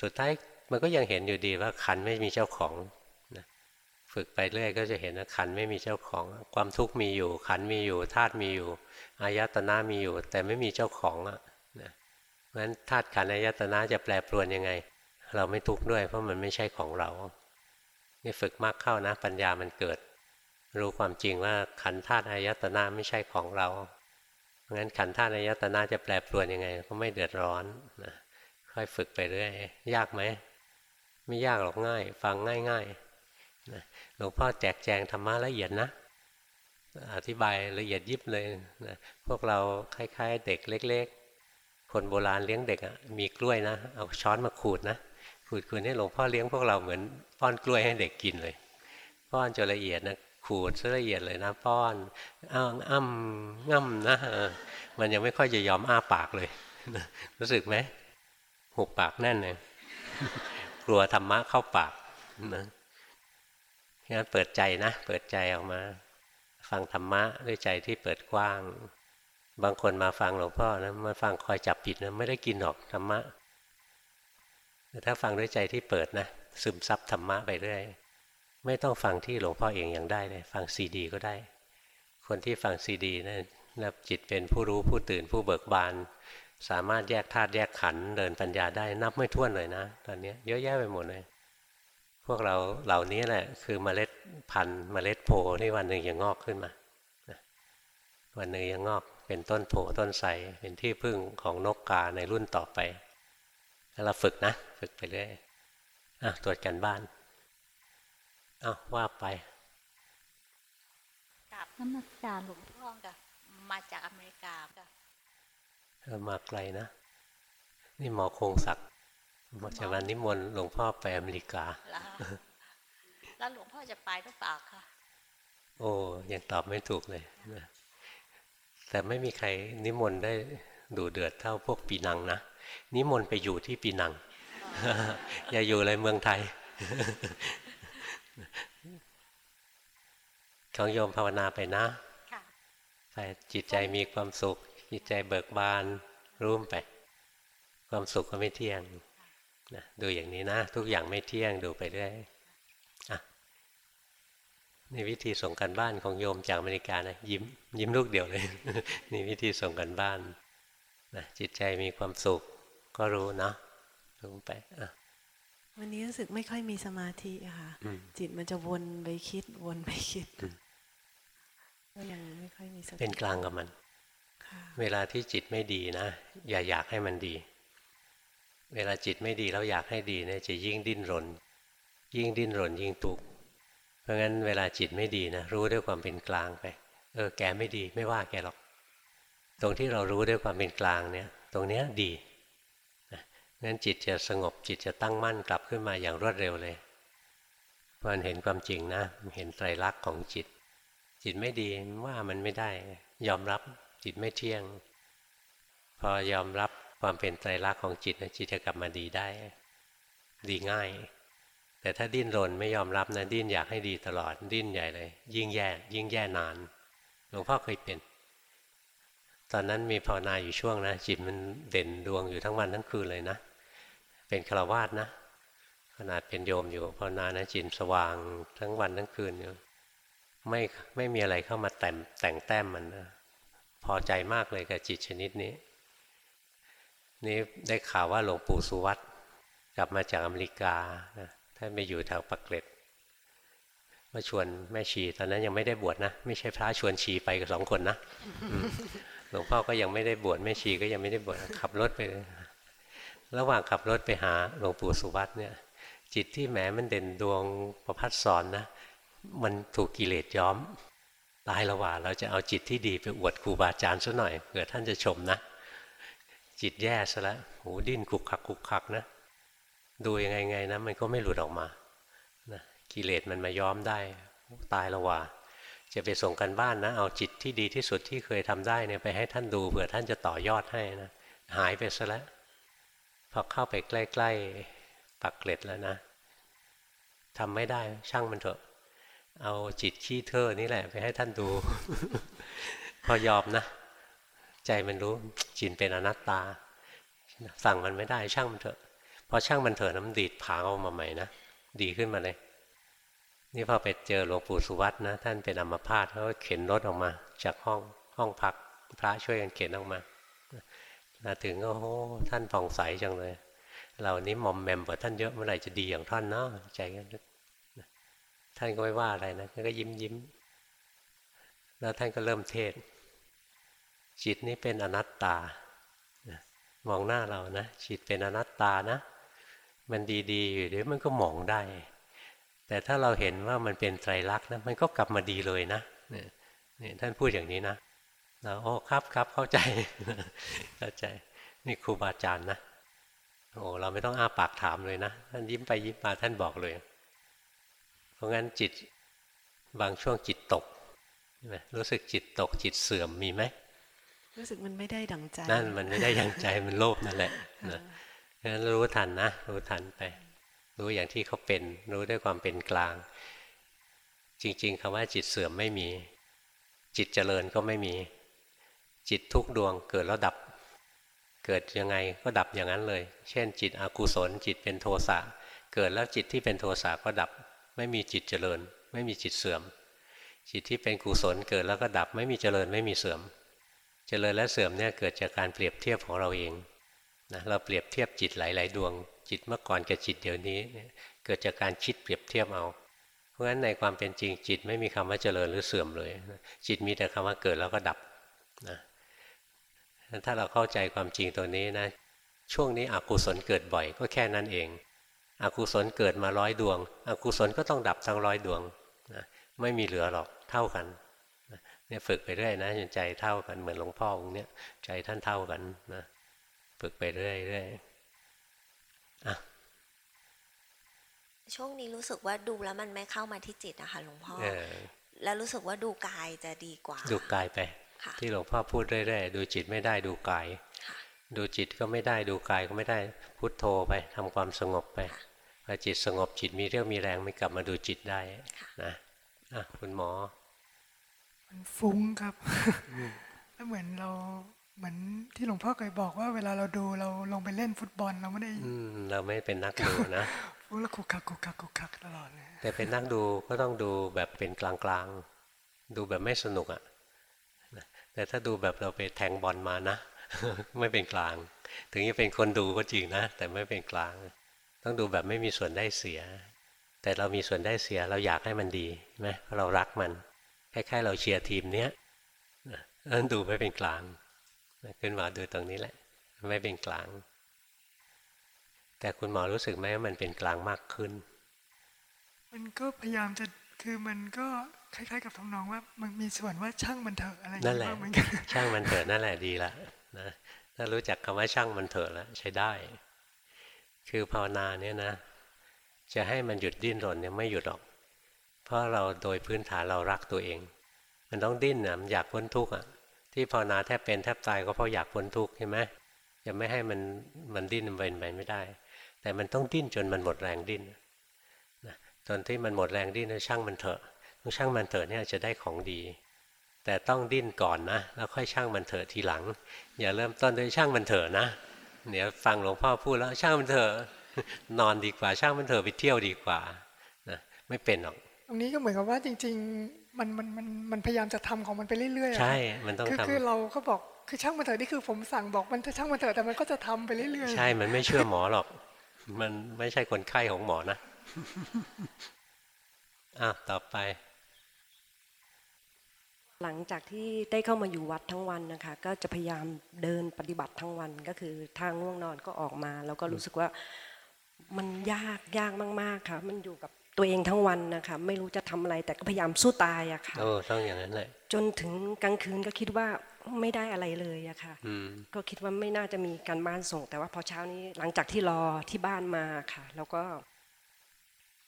สุดท้าย มันก็ยังเห็นอยู่ดีว่าขันไม่มีเจ้าของนะฝึกไปเรื่อยก็จะเห็นว่าขันไม่มีเจ้าของ ความทุกข์มีอยู่ ขันมีอยู่ธาตุมีอยู่อายตนะมีอยู่ แต่ไม่มีเจ้าของอะนะเพราะฉะนั้นธาตุขันอายตนะจะแปรปรวนยังไง เราไม่ทุกข์ด้วย เพราะมันไม่ใช่ของเรานี่ฝึกมากเข้านะ ปัญญามันเกิด รู้ความจริงว่าขันธาตุอายตนะไม่ใช่ของเราเพราะงั้นขันธาตุอายตนะจะแปรปรวนยังไง ก็ไม่เดือดร้อนนะค่อยฝึกไปเรื่อยยากไหม ไม่ยากหรอกง่าย ฟังง่ายๆนะหลวงพ่อแจกแจงธรรมะละเอียดนะ อธิบายละเอียดยิบเลยนะพวกเราคล้ายๆ เด็กเล็ก ๆ คนโบราณเลี้ยงเด็กมีกล้วยนะ เอาช้อนมาขูดนะขูดขูดให้หลวงพ่อเลี้ยงพวกเราเหมือนป้อนกล้วยให้เด็กกินเลย ป้อนจนละเอียดนะขูดซะละเอียดเลยนะป้อนอ้าอ้ำง่ำนะมันยังไม่ค่อยจะยอมอ้าปากเลย รู้สึกไหมหุบปากแน่นเลย กลัวธรรมะเข้าปากนะงั้นเปิดใจนะ เปิดใจออกมา ฟังธรรมะด้วยใจที่เปิดกว้าง บางคนมาฟังหลวงพ่อนะมาฟังคอยจับผิดนะไม่ได้กินหรอกธรรมะแต่ถ้าฟังด้วยใจที่เปิดนะซึมซับธรรมะไปเรื่อยไม่ต้องฟังที่หลวงพ่อเองอยังได้เลยฟังซีดี ก็ได้ คนที่ฟังซีดีนะนับจิตเป็นผู้รู้ผู้ตื่นผู้เบิกบาน สามารถแยกธาตุแยกขันเดินปัญญาได้นับไม่ถ้วนเลยนะ ตอนนี้เยอะแยะไปหมดเลย พวกเราเหล่านี้แหละ คือเมล็ดพันธุ์เมล็ดโพที่วันหนึ่งจะงอกขึ้นมาวันหนึ่งจะงอกเป็นต้นโพต้นไทรเป็นที่พึ่งของนกกาในรุ่นต่อไปแล้วเราฝึกนะ ฝึกไปเรื่อยอะตรวจกันบ้านอ้าว่าไปกราบน้ำมักการหลวงพ่อกับมาจากอเมริกากับ มาไกลนะ นี่หมอคงศักดิ์หมอจะวันนิมนต์หลวงพ่อไปอเมริกา แล้วหลวงพ่อจะไปหรือเปล่าคะโอ้ยังตอบไม่ถูกเลยนะแต่ไม่มีใครนิมนต์ได้ดูเดือดเท่าพวกปีนังนะ นิมนต์ไปอยู่ที่ปีนัง อย่าอยู่เลยเมืองไทยของโยมภาวนาไปนะ ไปจิตใจมีความสุข จิตใจเบิกบานรู้ไป ความสุขก็ไม่เที่ยงนะดูอย่างนี้นะ ทุกอย่างไม่เที่ยงดูไปเรื่อยอะนี่วิธีส่งกันบ้านของโยมจากอเมริกานะยิ้มยิ้มลูกเดียวเลย นี่วิธีส่งกันบ้านนะจิตใจมีความสุขก็รู้เนาะรู้ไปอะวันนี้รู้สึกไม่ค่อยมีสมาธิอะค่ะอืมจิตมันจะวนไปคิดวนไปคิดอืมก็ยังไม่ค่อยมีสติเป็นกลางกับมันค่ะ เวลาที่จิตไม่ดีนะ อย่าอยากให้มันดี เวลาจิตไม่ดีแล้วอยากให้ดีเนี่ยจะยิ่งดิ้นรน ยิ่งดิ้นรนยิ่งทุก เพราะงั้นเวลาจิตไม่ดีนะรู้ด้วยความเป็นกลางไป เออแกไม่ดีไม่ว่าแกหรอก ตรงที่เรารู้ด้วยความเป็นกลางเนี่ย ตรงเนี้ยดีนะงั้นจิตจะสงบจิตจะตั้งมั่นกลับขึ้นมาอย่างรวดเร็วเลยมันเห็นความจริงนะเห็นไตรลักษณ์ของจิต จิตไม่ดีว่ามันไม่ได้ ยอมรับ จิตไม่เที่ยง พอยอมรับความเป็นไตรลักษณ์ของจิตนะจิตจะกลับมาดีได้ ดีง่าย แต่ถ้าดิ้นรนไม่ยอมรับนะดิ้นอยากให้ดีตลอดดิ้นใหญ่เลย ยิ่งแย่ยิ่งแย่นานหลวงพ่อเคยเป็น ตอนนั้นมีภาวนาอยู่ช่วงนะจิตมันเด่นดวงอยู่ทั้งวันทั้งคืนเลยนะ เป็นฆราวาสนะ ขนาดเป็นโยมอยู่ภาวนานะจิตสว่างทั้งวันทั้งคืนอยู่ไม่ไม่มีอะไรเข้ามาแต่งแต่งแต้มมันนะ อใจมากเลยกับจิตชนิดนี้ นี่ได้ข่าวว่าหลวงปู่สุวัตกลับมาจากอเมริกาท่านไปอยู่แถวปักเกร็ดมาชวนแม่ชีตอนนั้นยังไม่ได้บวชนะ ไม่ใช่พระชวนชีไปกับสองคนนะหลวงพ่อก็ยังไม่ได้บวชแม่ชีก็ยังไม่ได้บวชขับรถไประหว่างขับรถไปหาหลวงปู่สุวัตเนี่ย จิตที่แหมมันเด่นดวงประพัดสอนนะ มันถูกกิเลสย้อม ตายละว่าเราจะเอาจิตที่ดีไปอวดครูบาอาจารย์ซะหน่อยเผื่อท่านจะชมนะ จิตแย่ซะแล้วหูดิ้นขุกขักขุกขักนะ ดูยังไงไงนะมันก็ไม่หลุดออกมานะกิเลสมันมาย้อมได้ ตายละว่า จะไปส่งกันบ้านนะ เอาจิตที่ดีที่สุดที่เคยทำได้เนี่ยไปให้ท่านดูเผื่อท่านจะต่อยอดให้นะหายไปซะแล้วพอเข้าไปใกล้ๆปักเกร็ดแล้วนะทำไม่ได้ช่างมันเถอะ เอาจิตขี้เธอนี่แหละ ไปให้ท่านดู พอยอมนะ ใจมันรู้จิตเป็นอนัตตา สั่งมันไม่ได้ช่างมันเถอะพอช่างมันเถอะน้ำดีดผางออกมาใหม่นะดีขึ้นมาเลย นี่พอไปเจอหลวงปู่สุวัตนะ ท่านเป็นอัมพาตเขาก็เข็นรถออกมา จากห้องห้องพัก พระช่วยกันเข็นออกมามาถึงก็โอ้ท่านผ่องใสจังเลย เรานี้มอมแมมกว่าท่านเยอะเมื่อไหร่จะดีอย่างท่านเนาะใจกันนึก ท่านก็ไม่ว่าอะไรนะท่านก็ยิ้มยิ้มแล้วท่านก็เริ่มเทศ จิตนี้เป็นอนัตตนะมองหน้าเรานะจิตเป็นอนัตตานะ มันดีๆ อยู่เดี๋ยวมันก็มองได้ แต่ถ้าเราเห็นว่ามันเป็นไตรลักษณ์นะมันก็กลับมาดีเลยนะเนี่ยท่านพูดอย่างนี้นะเราโอ้ครับครับเข้าใจเข้าใจนี่ครูบาอาจารย์นะโอ้เราไม่ต้องอ้าปากถามเลยนะท่านยิ้มไปยิ้มมาท่านบอกเลย เพราะงั้นจิตบางช่วงจิตตกใช่ไหมรู้สึกจิตตกจิตเสื่อมมีไหมรู้สึกมันไม่ได้ดังใจ นั่นมันไม่ได้ยังใจมันโลภนั่นแหละนะเพราะฉะนั้นรู้ทันนะรู้ทันไป รู้อย่างที่เขาเป็น รู้ด้วยความเป็นกลาง จริง ๆคำว่าจิตเสื่อมไม่มี จิตเจริญก็ไม่มี จิตทุกดวงเกิดแล้วดับ เกิดยังไงก็ดับอย่างนั้นเลย เช่น จิตอกุศลจิตเป็นโทสะเกิดแล้วจิตที่เป็นโทสะก็ดับ ไม่มีจิตเจริญ ไม่มีจิตเสื่อม จิตที่เป็นกุศลเกิดแล้วก็ดับไม่มีเจริญไม่มีเสื่อม เจริญและเสื่อมเนี่ยเกิดจากการเปรียบเทียบของเราเองนะเราเปรียบเทียบจิตหลาย ๆ ดวง จิตเมื่อก่อนกับจิตเดี๋ยวนี้เกิดจากการคิดเปรียบเทียบเอา เพราะฉะนั้นในความเป็นจริงจิตไม่มีคำว่าเจริญหรือเสื่อมเลย จิตมีแต่คำว่าเกิดแล้วก็ดับนะถ้าเราเข้าใจความจริงตรงนี้นะช่วงนี้อกุศลเกิดบ่อยก็แค่นั้นเอง อกุศลเกิดมาร้อยดวง อกุศลก็ต้องดับทั้งร้อยดวงนะไม่มีเหลือหรอกเท่ากันเนี่ยฝึกไปเรื่อยนะจนใจเท่ากันเหมือนหลวงพ่อองค์เนี้ยใจท่านเท่ากันนะฝึกไปเรื่อยเรื่อยอะช่วงนี้รู้สึกว่าดูแล้วมันไม่เข้ามาที่จิตอะค่ะหลวงพ่อเออแล้วรู้สึกว่าดูกายจะดีกว่า ดูกายไปค่ะที่หลวงพ่อพูดเรื่อยๆดูจิตไม่ได้ดูกายค่ะดูจิตก็ไม่ได้ดูกายก็ไม่ได้พุทโธไปทำความสงบไป พอจิตสงบจิตมีเรี่ยวมีแรงไม่กลับมาดูจิตได้นะอะคุณหมอ มันฟุ้งครับแล้วเหมือนเราเหมือนที่หลวงพ่อเคยบอกว่าเวลาเราดูเราลงไปเล่นฟุตบอลเราไม่ได้อืมเราไม่เป็นนักดูนะฟูแล้วคุกคักคุกคักคุกคักตลอดเลยแต่เป็นนักดูก็ต้องดูแบบเป็นกลางๆ ดูแบบไม่สนุกอะ่ะนะแต่ถ้าดูแบบเราไปแทงบอลมานะ ไม่เป็นกลาง ถึงจะเป็นคนดูก็จริงนะ แต่ไม่เป็นกลาง ต้องดูแบบไม่มีส่วนได้เสีย แต่เรามีส่วนได้เสียเราอยากให้มันดีไหมเพราะเรารักมันคล้ายๆเราเชียร์ทีมเนี้ยนะนั่นดูไม่เป็นกลางนะขึ้นมาดูตรงนี้แหละ ไม่เป็นกลาง แต่คุณหมอรู้สึกไหมว่ามันเป็นกลางมากขึ้น มันก็พยายามจะคือมันก็คล้ายๆ กับทำนองว่ามันมีส่วนว่าช่างมันเถอะอะไรอย่างนั่นเงี้แหยละบ้างเหมือนกันช่างมันเถอะนั่นแหละดีละนะถ้ารู้จักคำว่าช่างมันเถอะแล้วใช้ได้ คือภาวนาเนี่ยนะ จะให้มันหยุดดิ้นรนเนี่ยไม่หยุดหรอก เพราะเราโดยพื้นฐานเรารักตัวเอง มันต้องดิ้นนะมันอยากพ้นทุกข์อะ ที่ภาวนาแทบเป็นแทบตายก็เพราะอยากพ้นทุกข์ใช่ไหมจะไม่ให้มันมันดิ้นเป็นไปไม่ได้ แต่มันต้องดิ้นจนมันหมดแรงดิ้นนะจนที่มันหมดแรงดิ้นแล้วช่างมันเถอะต้องช่างมันเถอะเนี่ยจะได้ของดี แต่ต้องดิ้นก่อนนะแล้วค่อยช่างมันเถอะทีหลัง อย่าเริ่มต้นด้วยช่างมันเถอะนะ เดี๋ยวฟังหลวงพ่อพูดแล้วช่างมันเถอะนอนดีกว่า ช่างมันเถอะไปเที่ยวดีกว่านะไม่เป็นหรอก ตรงนี้ก็เหมือนกับว่าจริง ๆ มันมันมันมันพยายามจะทำของมันไปเรื่อยๆอะใช่มันต้องคือทำคือเราก็บอกคือช่างมันเถอะนี่คือผมสั่งบอกมันจะช่างมันเถอะแต่มันก็จะทำไปเรื่อยๆใช่มันไม่เชื่อหมอหรอก มันไม่ใช่คนไข้ของหมอนะอะต่อไป หลังจากที่ได้เข้ามาอยู่วัดทั้งวันนะคะ ก็จะพยายามเดินปฏิบัติทั้งวันก็คือทางง่วงนอนก็ออกมา แล้วก็รู้สึกว่ามันยากยากมาก ๆค่ะ มันอยู่กับตัวเองทั้งวันนะคะ ไม่รู้จะทำอะไรแต่ก็พยายามสู้ตายอะค่ะโอ้ต้องอย่างนั้นแหละจนถึงกลางคืนก็คิดว่าไม่ได้อะไรเลยอะค่ะอืมก็คิดว่าไม่น่าจะมีการบ้านส่ง แต่ว่าพอเช้านี้หลังจากที่รอที่บ้านมาค่ะ แล้วก็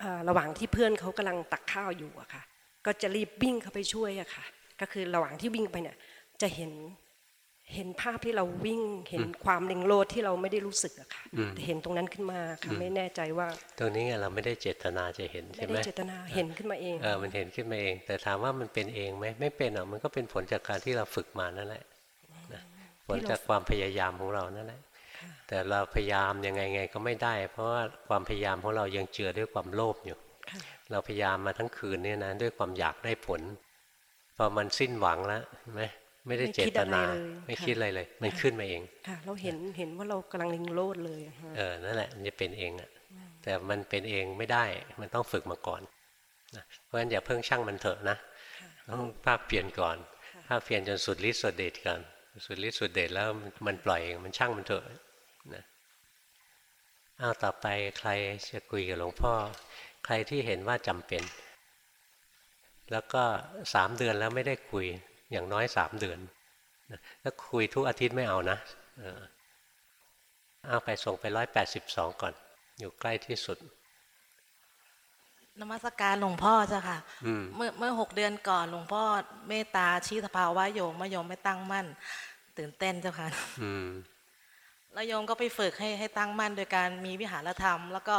เอ่อระหว่างที่เพื่อนเขากำลังตักข้าวอยู่อะค่ะ ก็จะรีบวิ่งเข้าไปช่วยอะค่ะ ก็คือระหว่างที่วิ่งไปเนี่ยจะเห็นเห็นภาพที่เราวิ่งเห็นความเล็งโลดที่เราไม่ได้รู้สึกอะค่ะอืมแต่เห็นตรงนั้นขึ้นมาค่ะไม่แน่ใจว่า ตรงนี้ไงเราไม่ได้เจตนาจะเห็นไม่ใช่ไหมได้เจตนาเห็นขึ้นมาเองเออมันเห็นขึ้นมาเอง แต่ถามว่ามันเป็นเองไหมไม่เป็นหรอกมันก็เป็นผลจากการที่เราฝึกมานั่นแหละนะผลจากความพยายามของเรานั่นแหละ แต่เราพยายามยังไงไงก็ไม่ได้ เพราะว่าความพยายามของเรายังเจือด้วยความโลภอยู่ค่ะเราพยายามมาทั้งคืนเนี่ยนะด้วยความอยากได้ผล พอมันสิ้นหวังแล้วเห็นไหมไม่ได้เจตนา ไม่คิดอะไรเลย มันขึ้นมาเองค่ะเราเห็นเห็นว่าเรากำลังเล็งโลดเลยอะค่ะเออนั่นแหละมันจะเป็นเองอะแต่มันเป็นเองไม่ได้มันต้องฝึกมาก่อนนะเพราะฉะนั้นอย่าเพิ่งช่างมันเถอะนะต้องภาคเปลี่ยนก่อนภาคเปลี่ยนจนสุดฤทธิ์สุดเดชก่อนสุดฤทธิ์สุดเดชแล้วมันปล่อยเองมันช่างมันเถอะนะอ้าวต่อไปใครจะคุยกับหลวงพ่อ ใครที่เห็นว่าจำเป็น แล้วก็สามเดือนแล้วไม่ได้คุยอย่างน้อยสามเดือนนะถ้าคุยทุกอาทิตย์ไม่เอานะเออเอาไปส่งไปร้อยแปดสิบสองก่อน อยู่ใกล้ที่สุดนมัสการหลวงพ่อเจ้าค่ะอืมเมื่อเมื่อหกเดือนก่อนหลวงพ่อเมตตาชี้สภาวะโยมว่าโยมไม่ตั้งมั่น ตื่นเต้นเจ้าค่ะอืมแล้วโยมก็ไปฝึกให้ให้ตั้งมั่น โดยการมีวิหารธรรม แล้วก็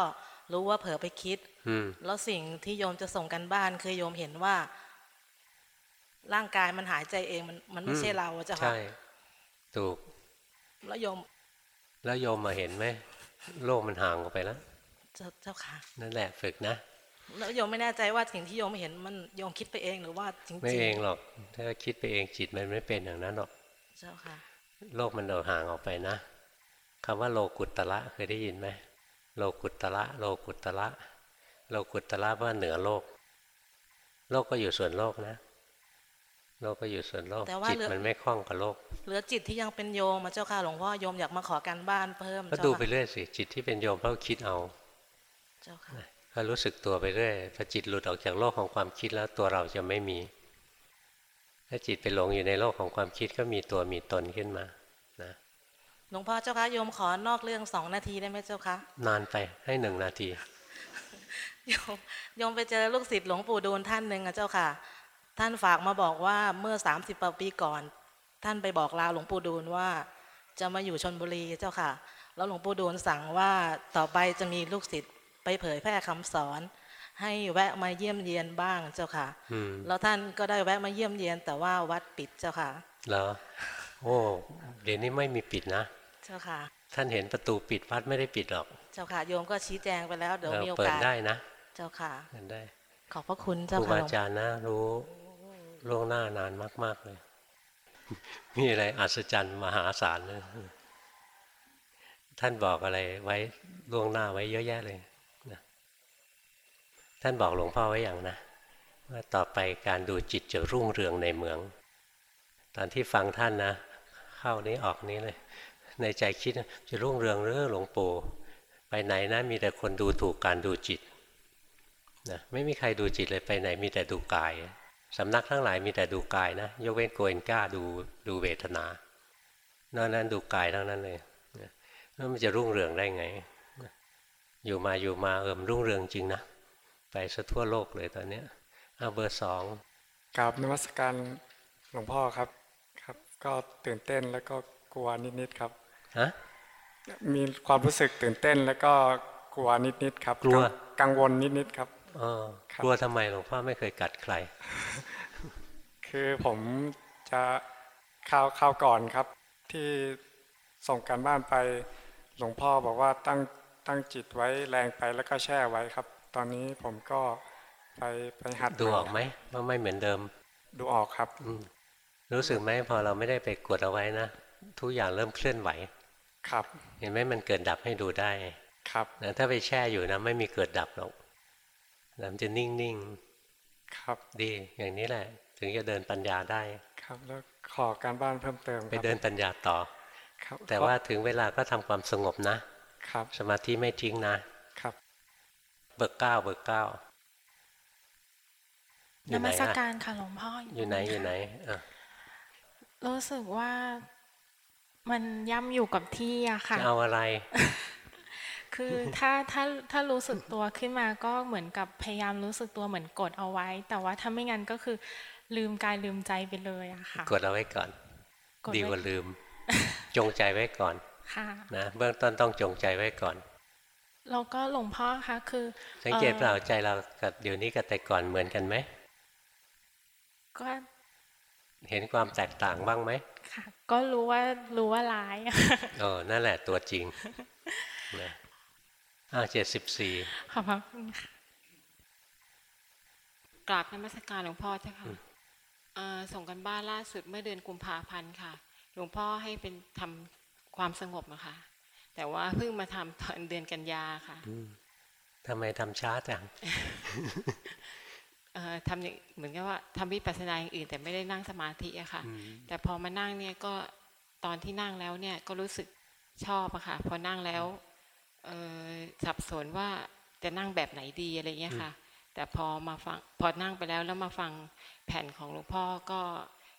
รู้ว่าเผลอไปคิดอืม แล้วสิ่งที่โยมจะส่งกันบ้านคือโยมเห็นว่า ร่างกายมันหายใจเองมันมันไม่ใช่เราอะเจ้าค่ะใช่ถูก แล้วโยม แล้วโยมมาเห็นไหมโลกมันห่างออกไปแล้วเจ้าเจ้าค่ะ นั่นแหละฝึกนะแล้วโยมไม่แน่ใจว่าสิ่งที่โยมเห็นมันโยมคิดไปเองหรือว่าจริงๆไม่เองหรอก ถ้าคิดไปเองจิตมันไม่เป็นอย่างนั้นหรอก เจ้าค่ะ โลกมันเดินห่างออกไปนะคำว่าโลกุตตระเคยได้ยินไหมโลกุตตระโลกุตตระ โลกุตตระว่าเหนือโลก โลกก็อยู่ส่วนโลกนะ โลกก็อยู่ส่วนโลกแต่ว่าจิตเหลือมันไม่คล้องกับโลก เหลือจิตที่ยังเป็นโยมมาเจ้าค่ะหลวงพ่อโยมอยากมาขอการบ้านเพิ่มก็เจ้าดูไปค่ะเรื่อยสิจิตที่เป็นโยมเขาคิดเอา เจ้าค่ะก็รู้สึกตัวไปเรื่อยพอจิตหลุดออกจากโลกของความคิดแล้วตัวเราจะไม่มี ถ้าจิตไปหลงอยู่ในโลกของความคิดก็มีตัวมีตนขึ้นมานะหลวงพ่อเจ้าคะโยมขอนอกเรื่องสองนาทีได้ไหมเจ้าคะนานไปให้หนึ่งนาที โยมโยมไปเจอลูกศิษย์หลวงปู่ดูลท่านหนึ่งอะเจ้าค่ะ ท่านฝากมาบอกว่าเมื่อ30ปีก่อน ท่านไปบอกลาหลวงปู่ดูลว่า จะมาอยู่ชนบุรีเจ้าค่ะ แล้วหลวงปู่ดูลสั่งว่าต่อไปจะมีลูกศิษย์ไปเผยแพร่คำสอน ให้แวะมาเยี่ยมเยียนบ้างเจ้าค่ะอืมแล้วท่านก็ได้แวะมาเยี่ยมเยียน แต่ว่าวัดปิดเจ้าค่ะแล้วโอ้เดี๋ยวนี้ไม่มีปิดนะ เจ้าค่ะ ท่านเห็นประตูปิดวัดไม่ได้ปิดหรอก เจ้าค่ะโยมก็ชี้แจงไปแล้วเดี๋ยวเออมีโอเปิดกาสได้นะ เจ้าค่ะเปิดได้ ขอบพระคุณคเจ้ารูค่ะบาหลวงอาจารย์นะรู้ล่วงหน้านานมาก ๆ เลย มีอะไรอัศจรรย์มหาศาลเลยท่านบอกอะไรไว้ล่วงหน้าไว้เยอะแยะเลยนะท่านบอกหลวงพ่อไว้อย่างนะว่าต่อไปการดูจิตจะรุ่งเรืองในเมือง ตอนที่ฟังท่านนะ เข้านี้ออกนี้เลย ในใจคิดนะจะรุ่งเรืองหรือหลวงปู่ไปไหนนะมีแต่คนดูถูกการดูจิต นะไม่มีใครดูจิตเลยไปไหนมีแต่ดูกายสำนักทั้งหลายมีแต่ดูกายนะ ยกเว้นโกเอนก้าดูดูเวทนานอกนั้นดูกายทั้งนั้นเลยนะแล้วมันจะรุ่งเรืองได้ไงนะอยู่มาอยู่มาเอิมรุ่งเรืองจริงนะไปซะทั่วโลกเลยตอนเนี้ยเอาเบอร์สองกราบนมัสการหลวงพ่อครับครับ ก็ตื่นเต้นแล้วก็กลัวนิดๆครับฮะมีความรู้สึกตื่นเต้นแล้วก็กลัวนิดๆครับ กลัวงกังวลนิดๆครับอ๋อครับ กลัวทำไมหลวงพ่อไม่เคยกัดใคร คือผมจะข่าวข่าวก่อนครับ ที่ส่งการบ้านไป หลวงพ่อบอกว่าตั้งตั้งจิตไว้แรงไปแล้วก็แช่ไว้ครับ ตอนนี้ผมก็ไปไปหัดดูออกไหมว่าไม่เหมือนเดิม ดูออกครับอืมรู้สึกไหมพอเราไม่ได้ไปกดเอาไว้นะทุกอย่างเริ่มเคลื่อนไหว ครับ เห็นไหมมันเกิดดับให้ดูได้ ครับนะถ้าไปแช่อยู่นะไม่มีเกิดดับหรอก นะมันจะนิ่งครับๆดี อย่างนี้แหละ ถึงจะเดินปัญญาได้ ครับ แล้วขอการบ้านเพิ่มเติม ไปครับเดินปัญญาต่อ ครับ แต่ว่าถึงเวลาก็ทำความสงบนะ ครับ สมาธิไม่ทิ้งนะ ครับ เบิกเก้า เบิกเก้าอนยู่ไหนมัสอะการค่ะหลวงพ่อออยู่ไหนตรงอยู่ไหนค่ะอะรู้สึกว่ามันย่ำอยู่กับที่อะค่ะ จะเอาอะไร คือถ้าถ้าถ้ารู้สึกตัวขึ้นมาก็เหมือนกับพยายามรู้สึกตัวเหมือนกดเอาไว้ แต่ว่าถ้าไม่งั้นก็คือ ลืมกายลืมใจไปเลยอะค่ะกดเอาไว้ก่อนกดดีไว้กว่าลืม จงใจไว้ก่อนค่ะนะเบื้องต้นต้องจงใจไว้ก่อนแล้วก็หลวงพ่อคะคือสังเกตอ่อเปล่าใจเรากับเดี๋ยวนี้กับแต่ก่อนเหมือนกันไหมก็เห็นความแตกต่างบ้างไหมค่ะ ก็รู้ว่ารู้ว่าร้ายอะเออนั่นแหละตัวจริงนะ อ้าวเจ็ดสิบสี่ขอบพระคุณค่ะกราบนมัสการหลวงพ่อเจ้าค่ะเอ่อส่งกันบ้านล่าสุดเมื่อเดือนกุมภาพันธ์ค่ะ หลวงพ่อให้เป็นทำความสงบนะคะแต่ว่าเพิ่งมาทำตอนเดือนกันยาค่ะทำไมทำช้าจังเอ่อทำอย่างเหมือนกับว่าทำวิปัสสนาอย่างอื่น แต่ไม่ได้นั่งสมาธิอะค่ะ แต่พอมานั่งเนี่ยก็ตอนที่นั่งแล้วเนี่ยก็รู้สึกชอบอะค่ะ พอนั่งแล้วเอ่อ สับสนว่าจะนั่งแบบไหนดีอะไรเงี้ยค่ะ แต่พอมาฟังพอนั่งไปแล้วแล้วมาฟังแผ่นของหลวงพ่อก็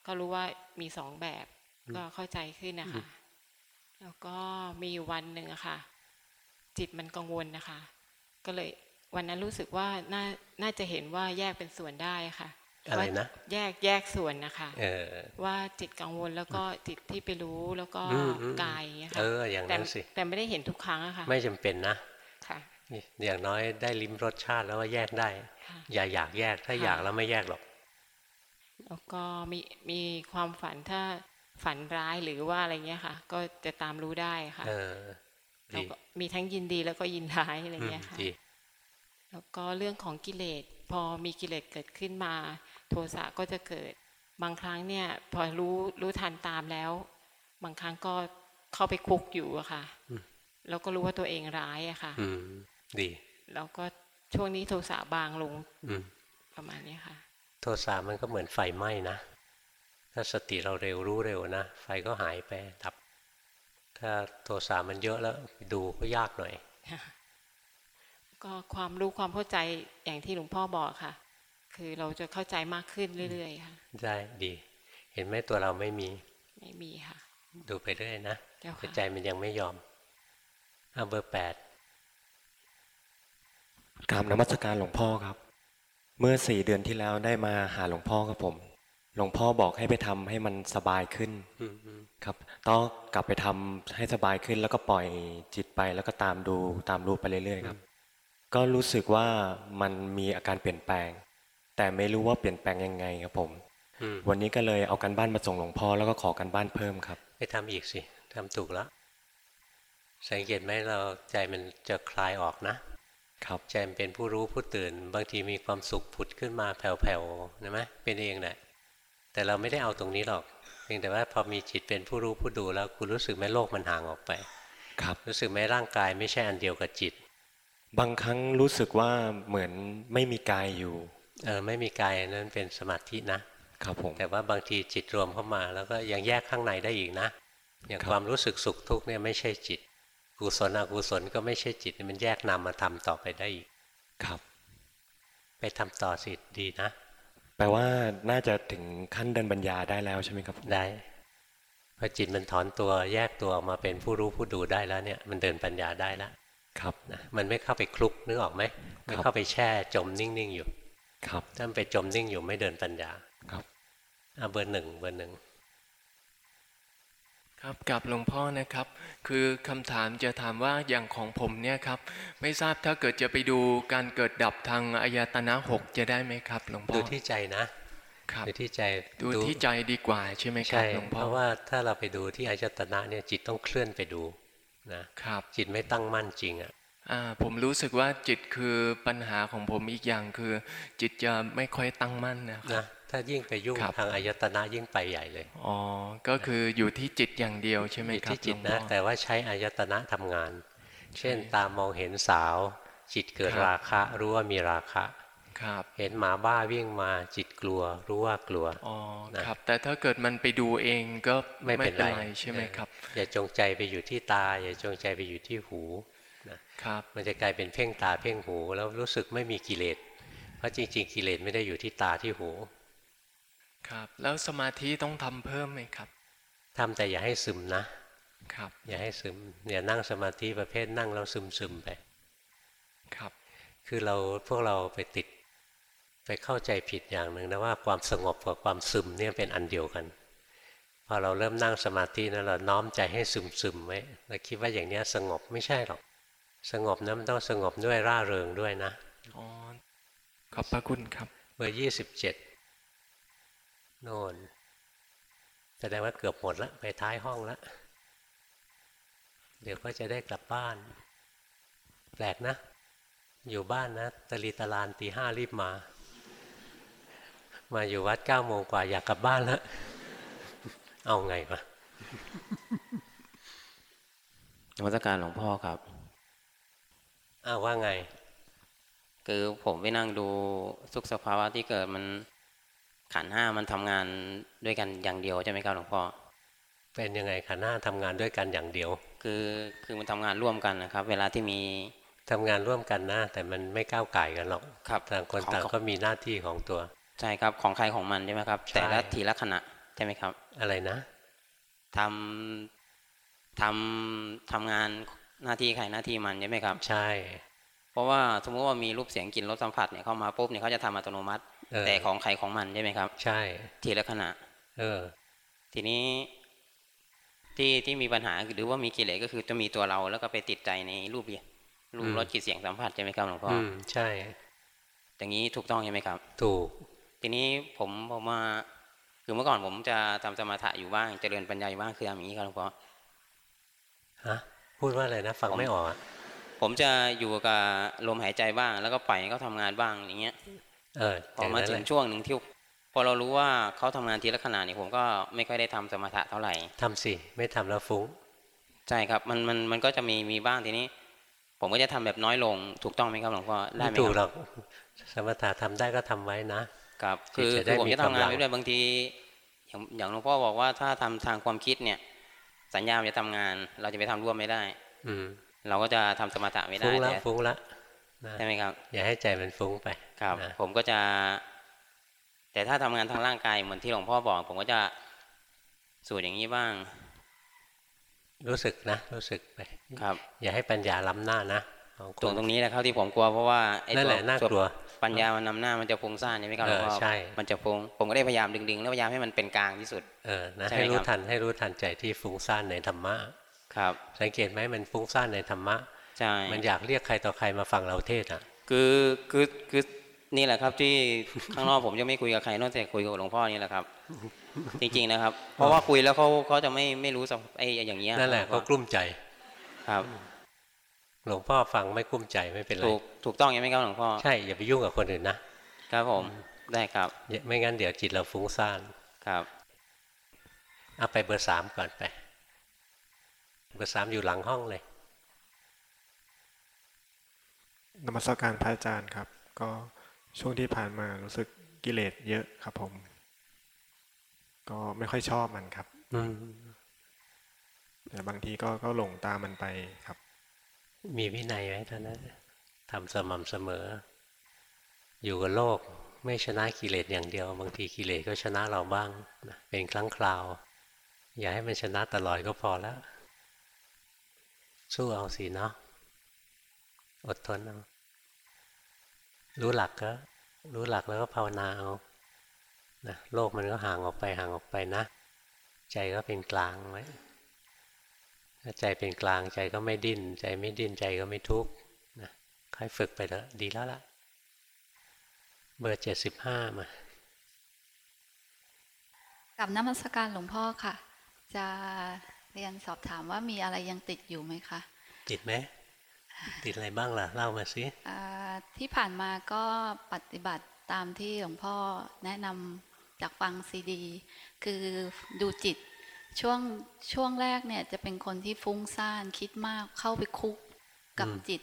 ก็รู้ว่ามีสองแบบ ก็เข้าใจขึ้นนะคะ แล้วก็มีอยู่วันหนึ่งอะค่ะ จิตมันกังวลนะคะ ก็เลยวันนั้นรู้สึกว่าน่าน่าจะเห็นว่าแยกเป็นส่วนได้ค่ะ อะไรนะว่าแยกแยกส่วนนะคะเออว่าจิตกังวลแล้วก็จิตที่ไปรู้แล้วก็อืมอืมกายอย่างเงี้ยเอค่ะออย่างแต่นั้นสิแต่ไม่ได้เห็นทุกครั้งอะค่ะ ไม่จำเป็นนะค่ะนี่อย่างน้อยได้ลิ้มรสชาติแล้วว่าแยกได้ค่ะอย่าอยากแยกถ้าค่ะอยากแล้วไม่แยกหรอก แล้วก็มีมีความฝันถ้าฝันร้ายหรือว่าอะไรเงี้ยค่ะ ก็จะตามรู้ได้ค่ะเออแล้วดีก็มีทั้งยินดีแล้วก็ยินร้ายอะไรอืมเงี้ยค่ะดีแล้วก็เรื่องของกิเลส พอมีกิเลสเกิดขึ้นมา โทสะก็จะเกิด บางครั้งเนี่ยพอรู้รู้ทันตามแล้ว บางครั้งก็เข้าไปคุกอยู่อะค่ะอืมแล้วก็รู้ว่าตัวเองร้ายอะค่ะอืมดี แล้วก็ช่วงนี้โทสะบางลงอืมประมาณนี้ค่ะ โทสะมันก็เหมือนไฟไหม้นะถ้าสติเราเร็วรู้เร็วนะไฟก็หายไปดับ ถ้าโทสะมันเยอะแล้วดูก็ยากหน่อย ก็ความรู้ความเข้าใจอย่างที่หลวงพ่อบอกค่ะ คือเราจะเข้าใจมากขึ้นเรื่อยๆค่ะได้ดี เห็นไหมตัวเราไม่มี ไม่มีค่ะ ดูไปเรื่อยนะเจ้าแต่ค่ะใจมันยังไม่ยอมเอาเบอร์แปดกราบนมัสการหลวงพ่อครับ เมื่อสี่เดือนที่แล้วได้มาหาหลวงพ่อครับผม หลวงพ่อบอกให้ไปทำให้มันสบายขึ้นอืมอืมครับ ต้องกลับไปทำให้สบายขึ้นแล้วก็ปล่อยจิตไปแล้วก็ตามดูตามรู้ไปเรื่อยๆครับ ก็รู้สึกว่ามันมีอาการเปลี่ยนแปลง แต่ไม่รู้ว่าเปลี่ยนแปลงยังไงครับผมออืมวันนี้ก็เลยเอากันบ้านมาส่งหลวงพ่อแล้วก็ขอกันบ้านเพิ่มครับ ไปทำอีกสิทำถูกแล้ว สังเกตไหมเราใจมันจะคลายออกนะครับใจมันเป็นผู้รู้ผู้ตื่น บางทีมีความสุขผุดขึ้นมาแผ่วๆนะไหมเป็นเองแหละแต่เราไม่ได้เอาตรงนี้หรอกเพียงแต่ว่าพอมีจิตเป็นผู้รู้ผู้ดูแล้วคุณรู้สึกไหมโลกมันห่างออกไป ครับ รู้สึกไหมร่างกายไม่ใช่อันเดียวกับจิต บางครั้งรู้สึกว่าเหมือนไม่มีกายอยู่เออไม่มีกายนั่นเป็นสมาธินะครับผมแต่ว่าบางทีจิตรวมเข้ามาแล้วก็ยังแยกข้างในได้อีกนะ อย่างครับความรู้สึกสุขทุกข์เนี่ยไม่ใช่จิต กุศลอกุศลก็ไม่ใช่จิตมันแยกนามมาทำต่อไปได้อีกครับ ไปทำต่อสิดีนะ แปลว่าน่าจะถึงขั้นเดินปัญญาได้แล้วใช่ไหมครับผมได้พอจิตมันถอนตัวแยกตัวออกมาเป็นผู้รู้ผู้ดูได้แล้วเนี่ย มันเดินปัญญาได้แล้ว ครับนะมันไม่เข้าไปคลุกนึกออกไหมไม่ครับเข้าไปแช่จมนิ่งๆอยู่ ครับถ้ามันไปจมนิ่งอยู่ไม่เดินปัญญาครับอะเบอร์หนึ่งเบอร์หนึ่งครับกับหลวงพ่อนะครับ คือคำถามจะถามว่าอย่างของผมเนี่ยครับ ไม่ทราบถ้าเกิดจะไปดูการเกิดดับทางอายตนะหกจะได้ไหมครับหลวงพ่อดูที่ใจนะครับดูที่ใจดูที่ใจดีกว่าใช่ไหมครับใช่หลวงเพพ่อราะว่าถ้าเราไปดูที่อายตนะเนี่ยจิตต้องเคลื่อนไปดู นะครับจิตไม่ตั้งมั่นจริงอะอ่าผมรู้สึกว่าจิตคือปัญหาของผมอีกอย่างคือ จิตจะไม่ค่อยตั้งมั่นนะครับนะถ้ายิ่งไปยุ่งครับทางอายตนะยิ่งไปใหญ่เลยอ๋อก็คืออยู่ที่จิตอย่างเดียวใช่ไหมอยู่ครับที่จิตหลวงนะพ่อแต่ว่าใช้อายตนะทำงาน เช่นตามองเห็นสาว จิตเกิดครับราคะรู้ว่ามีราคะ ครับเห็นหมาบ้าวิ่งมาจิตกลัว รู้ว่ากลัวอ๋อนะครับ แต่ถ้าเกิดมันไปดูเองก็ไม่เป็นไรใช่ไหมครับเอออย่าจงใจไปอยู่ที่ตา อย่าจงใจไปอยู่ที่หูนะครับมันจะกลายเป็นเพ่งตาเพ่งหูแล้วรู้สึกไม่มีกิเลสเพราะจริง ๆ กิเลสไม่ได้อยู่ที่ตาที่หู ครับ แล้วสมาธิต้องทำเพิ่มไหมครับทำแต่อย่าให้ซึมนะครับ อย่าให้ซึมอย่านั่งสมาธิประเภทนั่งแล้วซึมซึมๆไป ครับ คือเราพวกเราไปติด ไปเข้าใจผิดอย่างหนึ่งนะว่าความสงบกับความซึมเนี่ยเป็นอันเดียวกันพอเราเริ่มนั่งสมาธินะเราน้อมใจให้ซึมซึมๆไว้เราคิดว่าอย่างเนี้ยสงบไม่ใช่หรอก สงบนะมันต้องสงบด้วยร่าเริงด้วยนะอ๋อขอบพระคุณครับ เบอร์ยี่สิบเจ็ดโน่นแสดงว่าเกือบหมดละไปท้ายห้องละเดี๋ยวก็จะได้กลับบ้าน แปลกนะ อยู่บ้านนะตะลีตะลานตีห้ารีบมา มาอยู่วัดเก้าโมงกว่าอยากกลับบ้านแล้ว เอาไงวะนมัสการหลวงพ่อครับ อ้าวว่าไง คือผมไปนั่งดูสุขสภาวะที่เกิดมันขันธ์ห้ามันทำงานด้วยกันอย่างเดียวใช่ไหมครับหลวงพ่อ เป็นยังไงขันธ์ห้าทำงานด้วยกันอย่างเดียว คือคือมันทำงานร่วมกันนะครับ เวลาที่มีทำงานร่วมกันนะแต่มันไม่ก้าวไก่ายกันหรอกครับต่างคนของต่างก็มีหน้าที่ของตัว ใช่ครับของใครของมันใช่ไหมครับใช่แต่ละทีละขณะใช่ไหมครับ อะไรนะทำทำทำงานหน้าที่ใครหน้าที่มันใช่ไหมครับ ใช่ เพราะว่าสมมติว่ามีรูปเสียงกลิ่นรสสัมผัสเนี่ยเข้ามาปุ๊บเนี่ยเขาจะทำอัตโนมัติเออแต่ของใครของมันใช่ไหมครับ ใช่ ทีละขณะ เออ ทีนี้ที่ที่มีปัญหาหรือว่ามีกิเลสก็คือจะมีตัวเราแล้วก็ไปติดใจในรูปเรียรูปอืมรสกลิ่นเสียงสัมผัสใช่ไหมครับหลวงพ่ออือมใช่ อย่างนี้ถูกต้องใช่ไหมครับ ถูก ทีนี้ผมผมว่าคือเมื่อก่อนผมจะทำสมถะอยู่บ้างเจริญปัญญาอยู่บ้างคือทำอย่างนี้ครับหลวงพ่อฮะพูดว่าอะไรนะฟังไม่ออกอะผมจะอยู่กับลมหายใจบ้าง แล้วก็ปล่อยให้เขาทำงานบ้างอย่างเงี้ยเออพอมาย่ถึนั้งนแหละช่วงหนึ่งที่พอเรารู้ว่าเขาทำงานทีละขณะนี่ผมก็ไม่ค่อยได้ทำสมถะเท่าไหร่ทำสิไม่ทำแล้วฟุ้งใช่ครับมันมันมันก็จะมีมีบ้างทีนี้ ผมก็จะทำแบบน้อยลงถูกต้องไหมครับหลวงพ่อได้ไม่ไหมถูกคหรรับอกสมถะทำได้ก็ทำไว้นะ ครับจิคืตอจะคืได้อผมมีจะทำงานกำลังไปด้วยบางทีอย่างอย่างหลวงพ่อบอกว่าถ้าทำทางความคิดเนี่ย สัญญามันจะทำงาน เราจะไปทำร่วมไม่ได้ อืมเราก็จะทำสมถะไม่ได้ฟุ้งละแต่ฟุ้งละนะใช่ไหมครับ อย่าให้ใจมันฟุ้งไปครับนะผมก็จะ แต่ถ้าทำงานทางร่างกายเหมือนที่หลวงพ่อบอก ผมก็จะสูตรอย่างนี้บ้าง รู้สึกนะ รู้สึกไปครับ อย่าให้ปัญญาล้ำหน้านะของค ตรงตรงนี้แหละครับที่ผมกลัวเพราะว่าไอ้นั่นตัวแหละน่ากลัวปัญญามันนำหน้ามันจะฟุ้งซ่านใช่ไหมครับหลวงพ่อเออใช่มันจะฟุ้งผมก็ได้พยายามดึงๆแล้วพยายามให้มันเป็นกลางที่สุดเออนะใช่ไหมให้รู้ครับทันให้รู้ทันใจที่ฟุ้งซ่านในธรรมะครับ สังเกตไหมมันฟุ้งซ่านในธรรมะใช่มันอยากเรียกใครต่อใครมาฟังเราเทศน์อะคือคือคือนี่แหละครับที่ข้างนอกผมจะไม่คุยกับใครนอกจากคุยกับหลวงพ่อนี่แหละครับ จริงๆนะครับ เพราะว่าคุยแล้วเขาเขาจะไม่ไม่รู้สักไอ้อย่างเงี้ยนั่นแหละคเขารับกลุ้มใจครับ หลวงพ่อฟังไม่กลุ้มใจไม่เป็นไรถูกถูกต้องยังไหมครับหลวงพ่อใช่อย่าไปยุ่งกับคนอื่นนะครับผมได้ครับอย่าไม่งั้นเดี๋ยวจิตเราฟุ้งซ่านครับเอาไปเบอร์สามก่อนไป เบอร์สามอยู่หลังห้องเลยนมัสการพระอาจารย์ครับ ก็ช่วงที่ผ่านมารู้สึกกิเลสเยอะครับผม ก็ไม่ค่อยชอบมันครับอืมแต่บางทีก็ก็หลงตามมันไปครับ มีวินัยไว้เท่านั้นทำสม่ำเสมอ อยู่กับโลกไม่ชนะกิเลสอย่างเดียว บางทีกิเลสก็ชนะเราบ้างนะเป็นครั้งคราว อย่าให้มันชนะตลอดก็พอแล้ว สู้เอาสิเนาะอดทนเอารู้หลักก็ รู้หลักแล้วก็ภาวนาเอานะโลกมันก็ห่างออกไปห่างออกไปนะ ใจก็เป็นกลางไว้ ใจเป็นกลางใจก็ไม่ดิ้น ใจไม่ดิ้นใจก็ไม่ทุกข์นะค่อยฝึกไปแล้วดีแล้วล่ะ เบอร์เจ็ดสิบห้ามากับน้ำมัสการหลวงพ่อค่ะ จะเรียนสอบถามว่ามีอะไรยังติดอยู่ไหมคะติดไหมติดอะไรบ้างล่ะเล่ามาสิอ่าที่ผ่านมาก็ปฏิบัติตามที่หลวงพ่อแนะนำจากฟังซีดี คือดูจิต ช่วงช่วงแรกเนี่ยจะเป็นคนที่ฟุ้งซ่านคิดมากเข้าไปคุกกับอืมจิต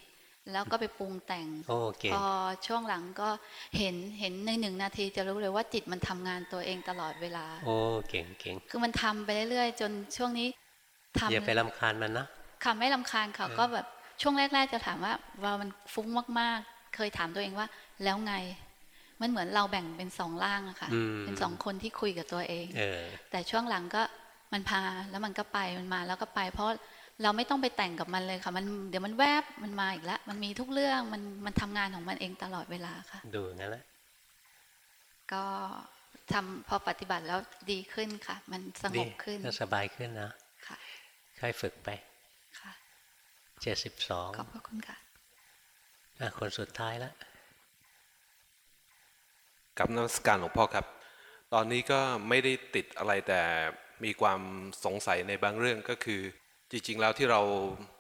แล้วก็ไปปรุงแต่งโอ้เก่งพอช่วงหลังก็เห็นเห็นในหนึ่งนาทีจะรู้เลยว่าจิตมันทำงานตัวเองตลอดเวลา โอ้เก่งเก่งคือมันทำไปเรื่อยๆ จนช่วงนี้ทำอย่าไปรำคาญมันนะค่ะไม่ลำคาญค่ะเออก็แบบช่วงแรก ๆ จะถามว่าว่ามันฟุ้งมากๆ เคยถามตัวเองว่า แล้วไงมันเหมือนเราแบ่งเป็นสองร่างอะค่ะอืมเป็นสองคนที่คุยกับตัวเองเออแต่ช่วงหลังก็ มันพาแล้วมันก็ไปมันมาแล้วก็ไป เพราะเราไม่ต้องไปแต่งกับมันเลยค่ะ มันเดี๋ยวมันแวบมันมาอีกแล้วมันมีทุกเรื่องมันมันทำงานของมันเองตลอดเวลาค่ะ ดูนั่นแหละก็ทำพอปฏิบัติแล้วดีขึ้นค่ะ มันสงดีบขึ้นก็สบายขึ้นนะค่ะค่อยฝึกไปค่ะเจ็ดสิบสองขอบพระคุณค่ะอะคนสุดท้ายแล้วกับนมัสการหลวงพ่อครับ ตอนนี้ก็ไม่ได้ติดอะไรแต่ มีความสงสัยในบางเรื่องก็คือ จริงๆแล้วที่เรา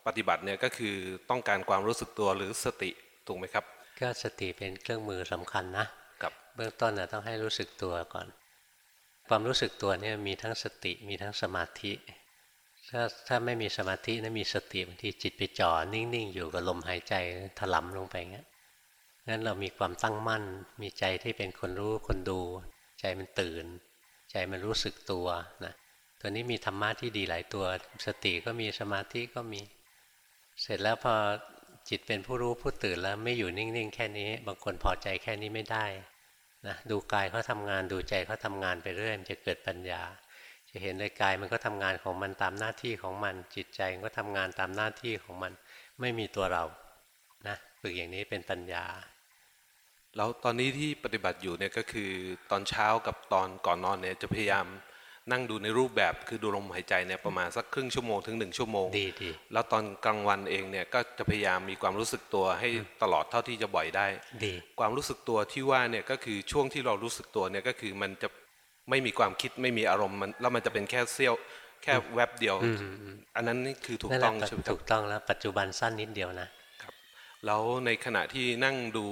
ปฏิบัติเนี่ยก็คือต้องการความรู้สึกตัวหรือสติถูกไหมครับก็สติเป็นเครื่องมือสำคัญนะครับเบื้องต้นนะต้องให้รู้สึกตัวก่อน ความรู้สึกตัวเนี่ยมีทั้งสติมีทั้งสมาธิ ถ้าถ้าไม่มีสมาธินะมีสติบางทีจิตไปจ่อนิ่งๆ อยู่กับลมหายใจถลำลงไปงั้นงั้นเรามีความตั้งมั่น มีใจที่เป็นคนรู้คนดู ใจมันตื่น ใจมันรู้สึกตัวนะ ตัวนี้มีธรรมะที่ดีหลายตัว สติก็มีสมาธิก็มี เสร็จแล้วพอจิตเป็นผู้รู้ผู้ตื่นแล้วไม่อยู่นิ่ง ๆ แค่นี้ บางคนพอใจแค่นี้ไม่ได้นะดูกายเขาทำงานดูใจเขาทำงานไปเรื่อยมันจะเกิดปัญญา จะเห็นเลยกายมันก็ทำงานของมันตามหน้าที่ของมัน จิตใจก็ทำงานตามหน้าที่ของมัน ไม่มีตัวเรานะฝึกอย่างนี้เป็นปัญญา แล้วตอนนี้ที่ปฏิบัติอยู่เนี่ยก็คือตอนเช้ากับตอนก่อนนอนเนี่ยจะพยายาม นั่งดูในรูปแบบคือดูลมหายใจเนี่ยประมาณสักครึ่งชั่วโมงถึงหนึ่งชั่วโมงดีดีแล้วตอนกลางวันเองเนี่ยก็จะพยายามมีความรู้สึกตัวให้ตลอดเท่าที่จะบ่อยได้ดีความรู้สึกตัวที่ว่าเนี่ยก็คือช่วงที่เรารู้สึกตัวเนี่ยก็คือมันจะไม่มีความคิดไม่มีอารมณ์มันแล้วมันจะเป็นแค่เสี้ยวแค่แวบเดียวอืมอืมอันนั้นนี่คือถูกนั่นแหต้ละองใช่ไหมครับถูกต้องแล้วปัจจุบันสั้นนิดเดียวนะแล้วในขณะที่นั่งดู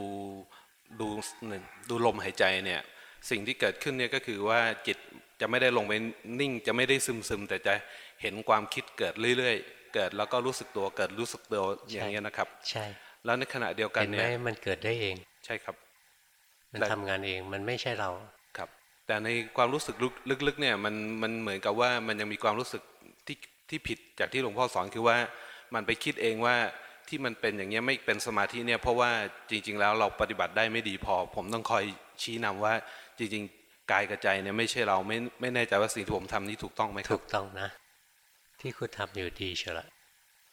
ดูดูลมหายใจเนี่ยสิ่งที่เกิดขึ้นเนี่ยก็คือว่าจิต จะไม่ได้ลงไปนิ่ง จะไม่ได้ซึมซึมแต่จะเห็นความคิดเกิดเรื่อยๆ เกิดแล้วก็รู้สึกตัวเกิดรู้สึกตัวอย่างเงี้ยนะครับ ใช่ แล้วในขณะเดียวกันเห็นไหมเนี่ยมันเกิดได้เอง ใช่ครับ มันแต่ทำงานเองมันไม่ใช่เราครับ แต่ในความรู้สึกลึกๆเนี่ยมันมันเหมือนกับว่ามันยังมีความรู้สึกที่ที่ผิดจากที่หลวงพ่อสอนคือว่ามันไปคิดเองว่าที่มันเป็นอย่างเงี้ยไม่เป็นสมาธิเนี่ยเพราะว่าจริง ๆ แล้วเราปฏิบัติได้ไม่ดีพอ ผมต้องคอยชี้นำว่าจริงๆ กายกับใจเนี่ยไม่ใช่เราไม่ไม่แน่ใจว่าสิ่งที่ผมทำนี้ถูกต้องไหมครัถูบกต้องนะ ที่คุณทำอยู่ดีเชียวละ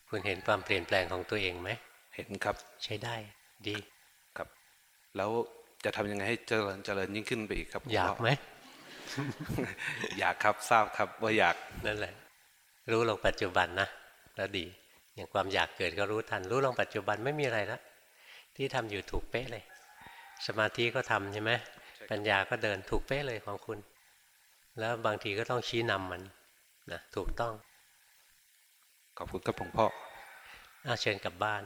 คุณเห็นความเปลี่ยนแปลงของตัวเองไหมเห็นครับใช้ได้ดีครับ แล้วจะทำยังไงให้เจริญเจริญยิ่งขึ้นไปอีกครับ อยากไหมอยากครับทราบครับว่าอยากนั่นแหละ รู้ลงปัจจุบันนะแล้วดี อย่างความอยากเกิดก็รู้ทัน รู้ลงปัจจุบันไม่มีอะไรละที่ทำอยู่ถูกเป๊ะเลย สมาธิก็ทำใช่ไหม ปัญญาก็เดินถูกเป๊ะเลยของคุณ แล้วบางทีก็ต้องชี้นำมันนะถูกต้อง ขอบคุณครับหลวงพ่ออาเชิญกลับบ้าน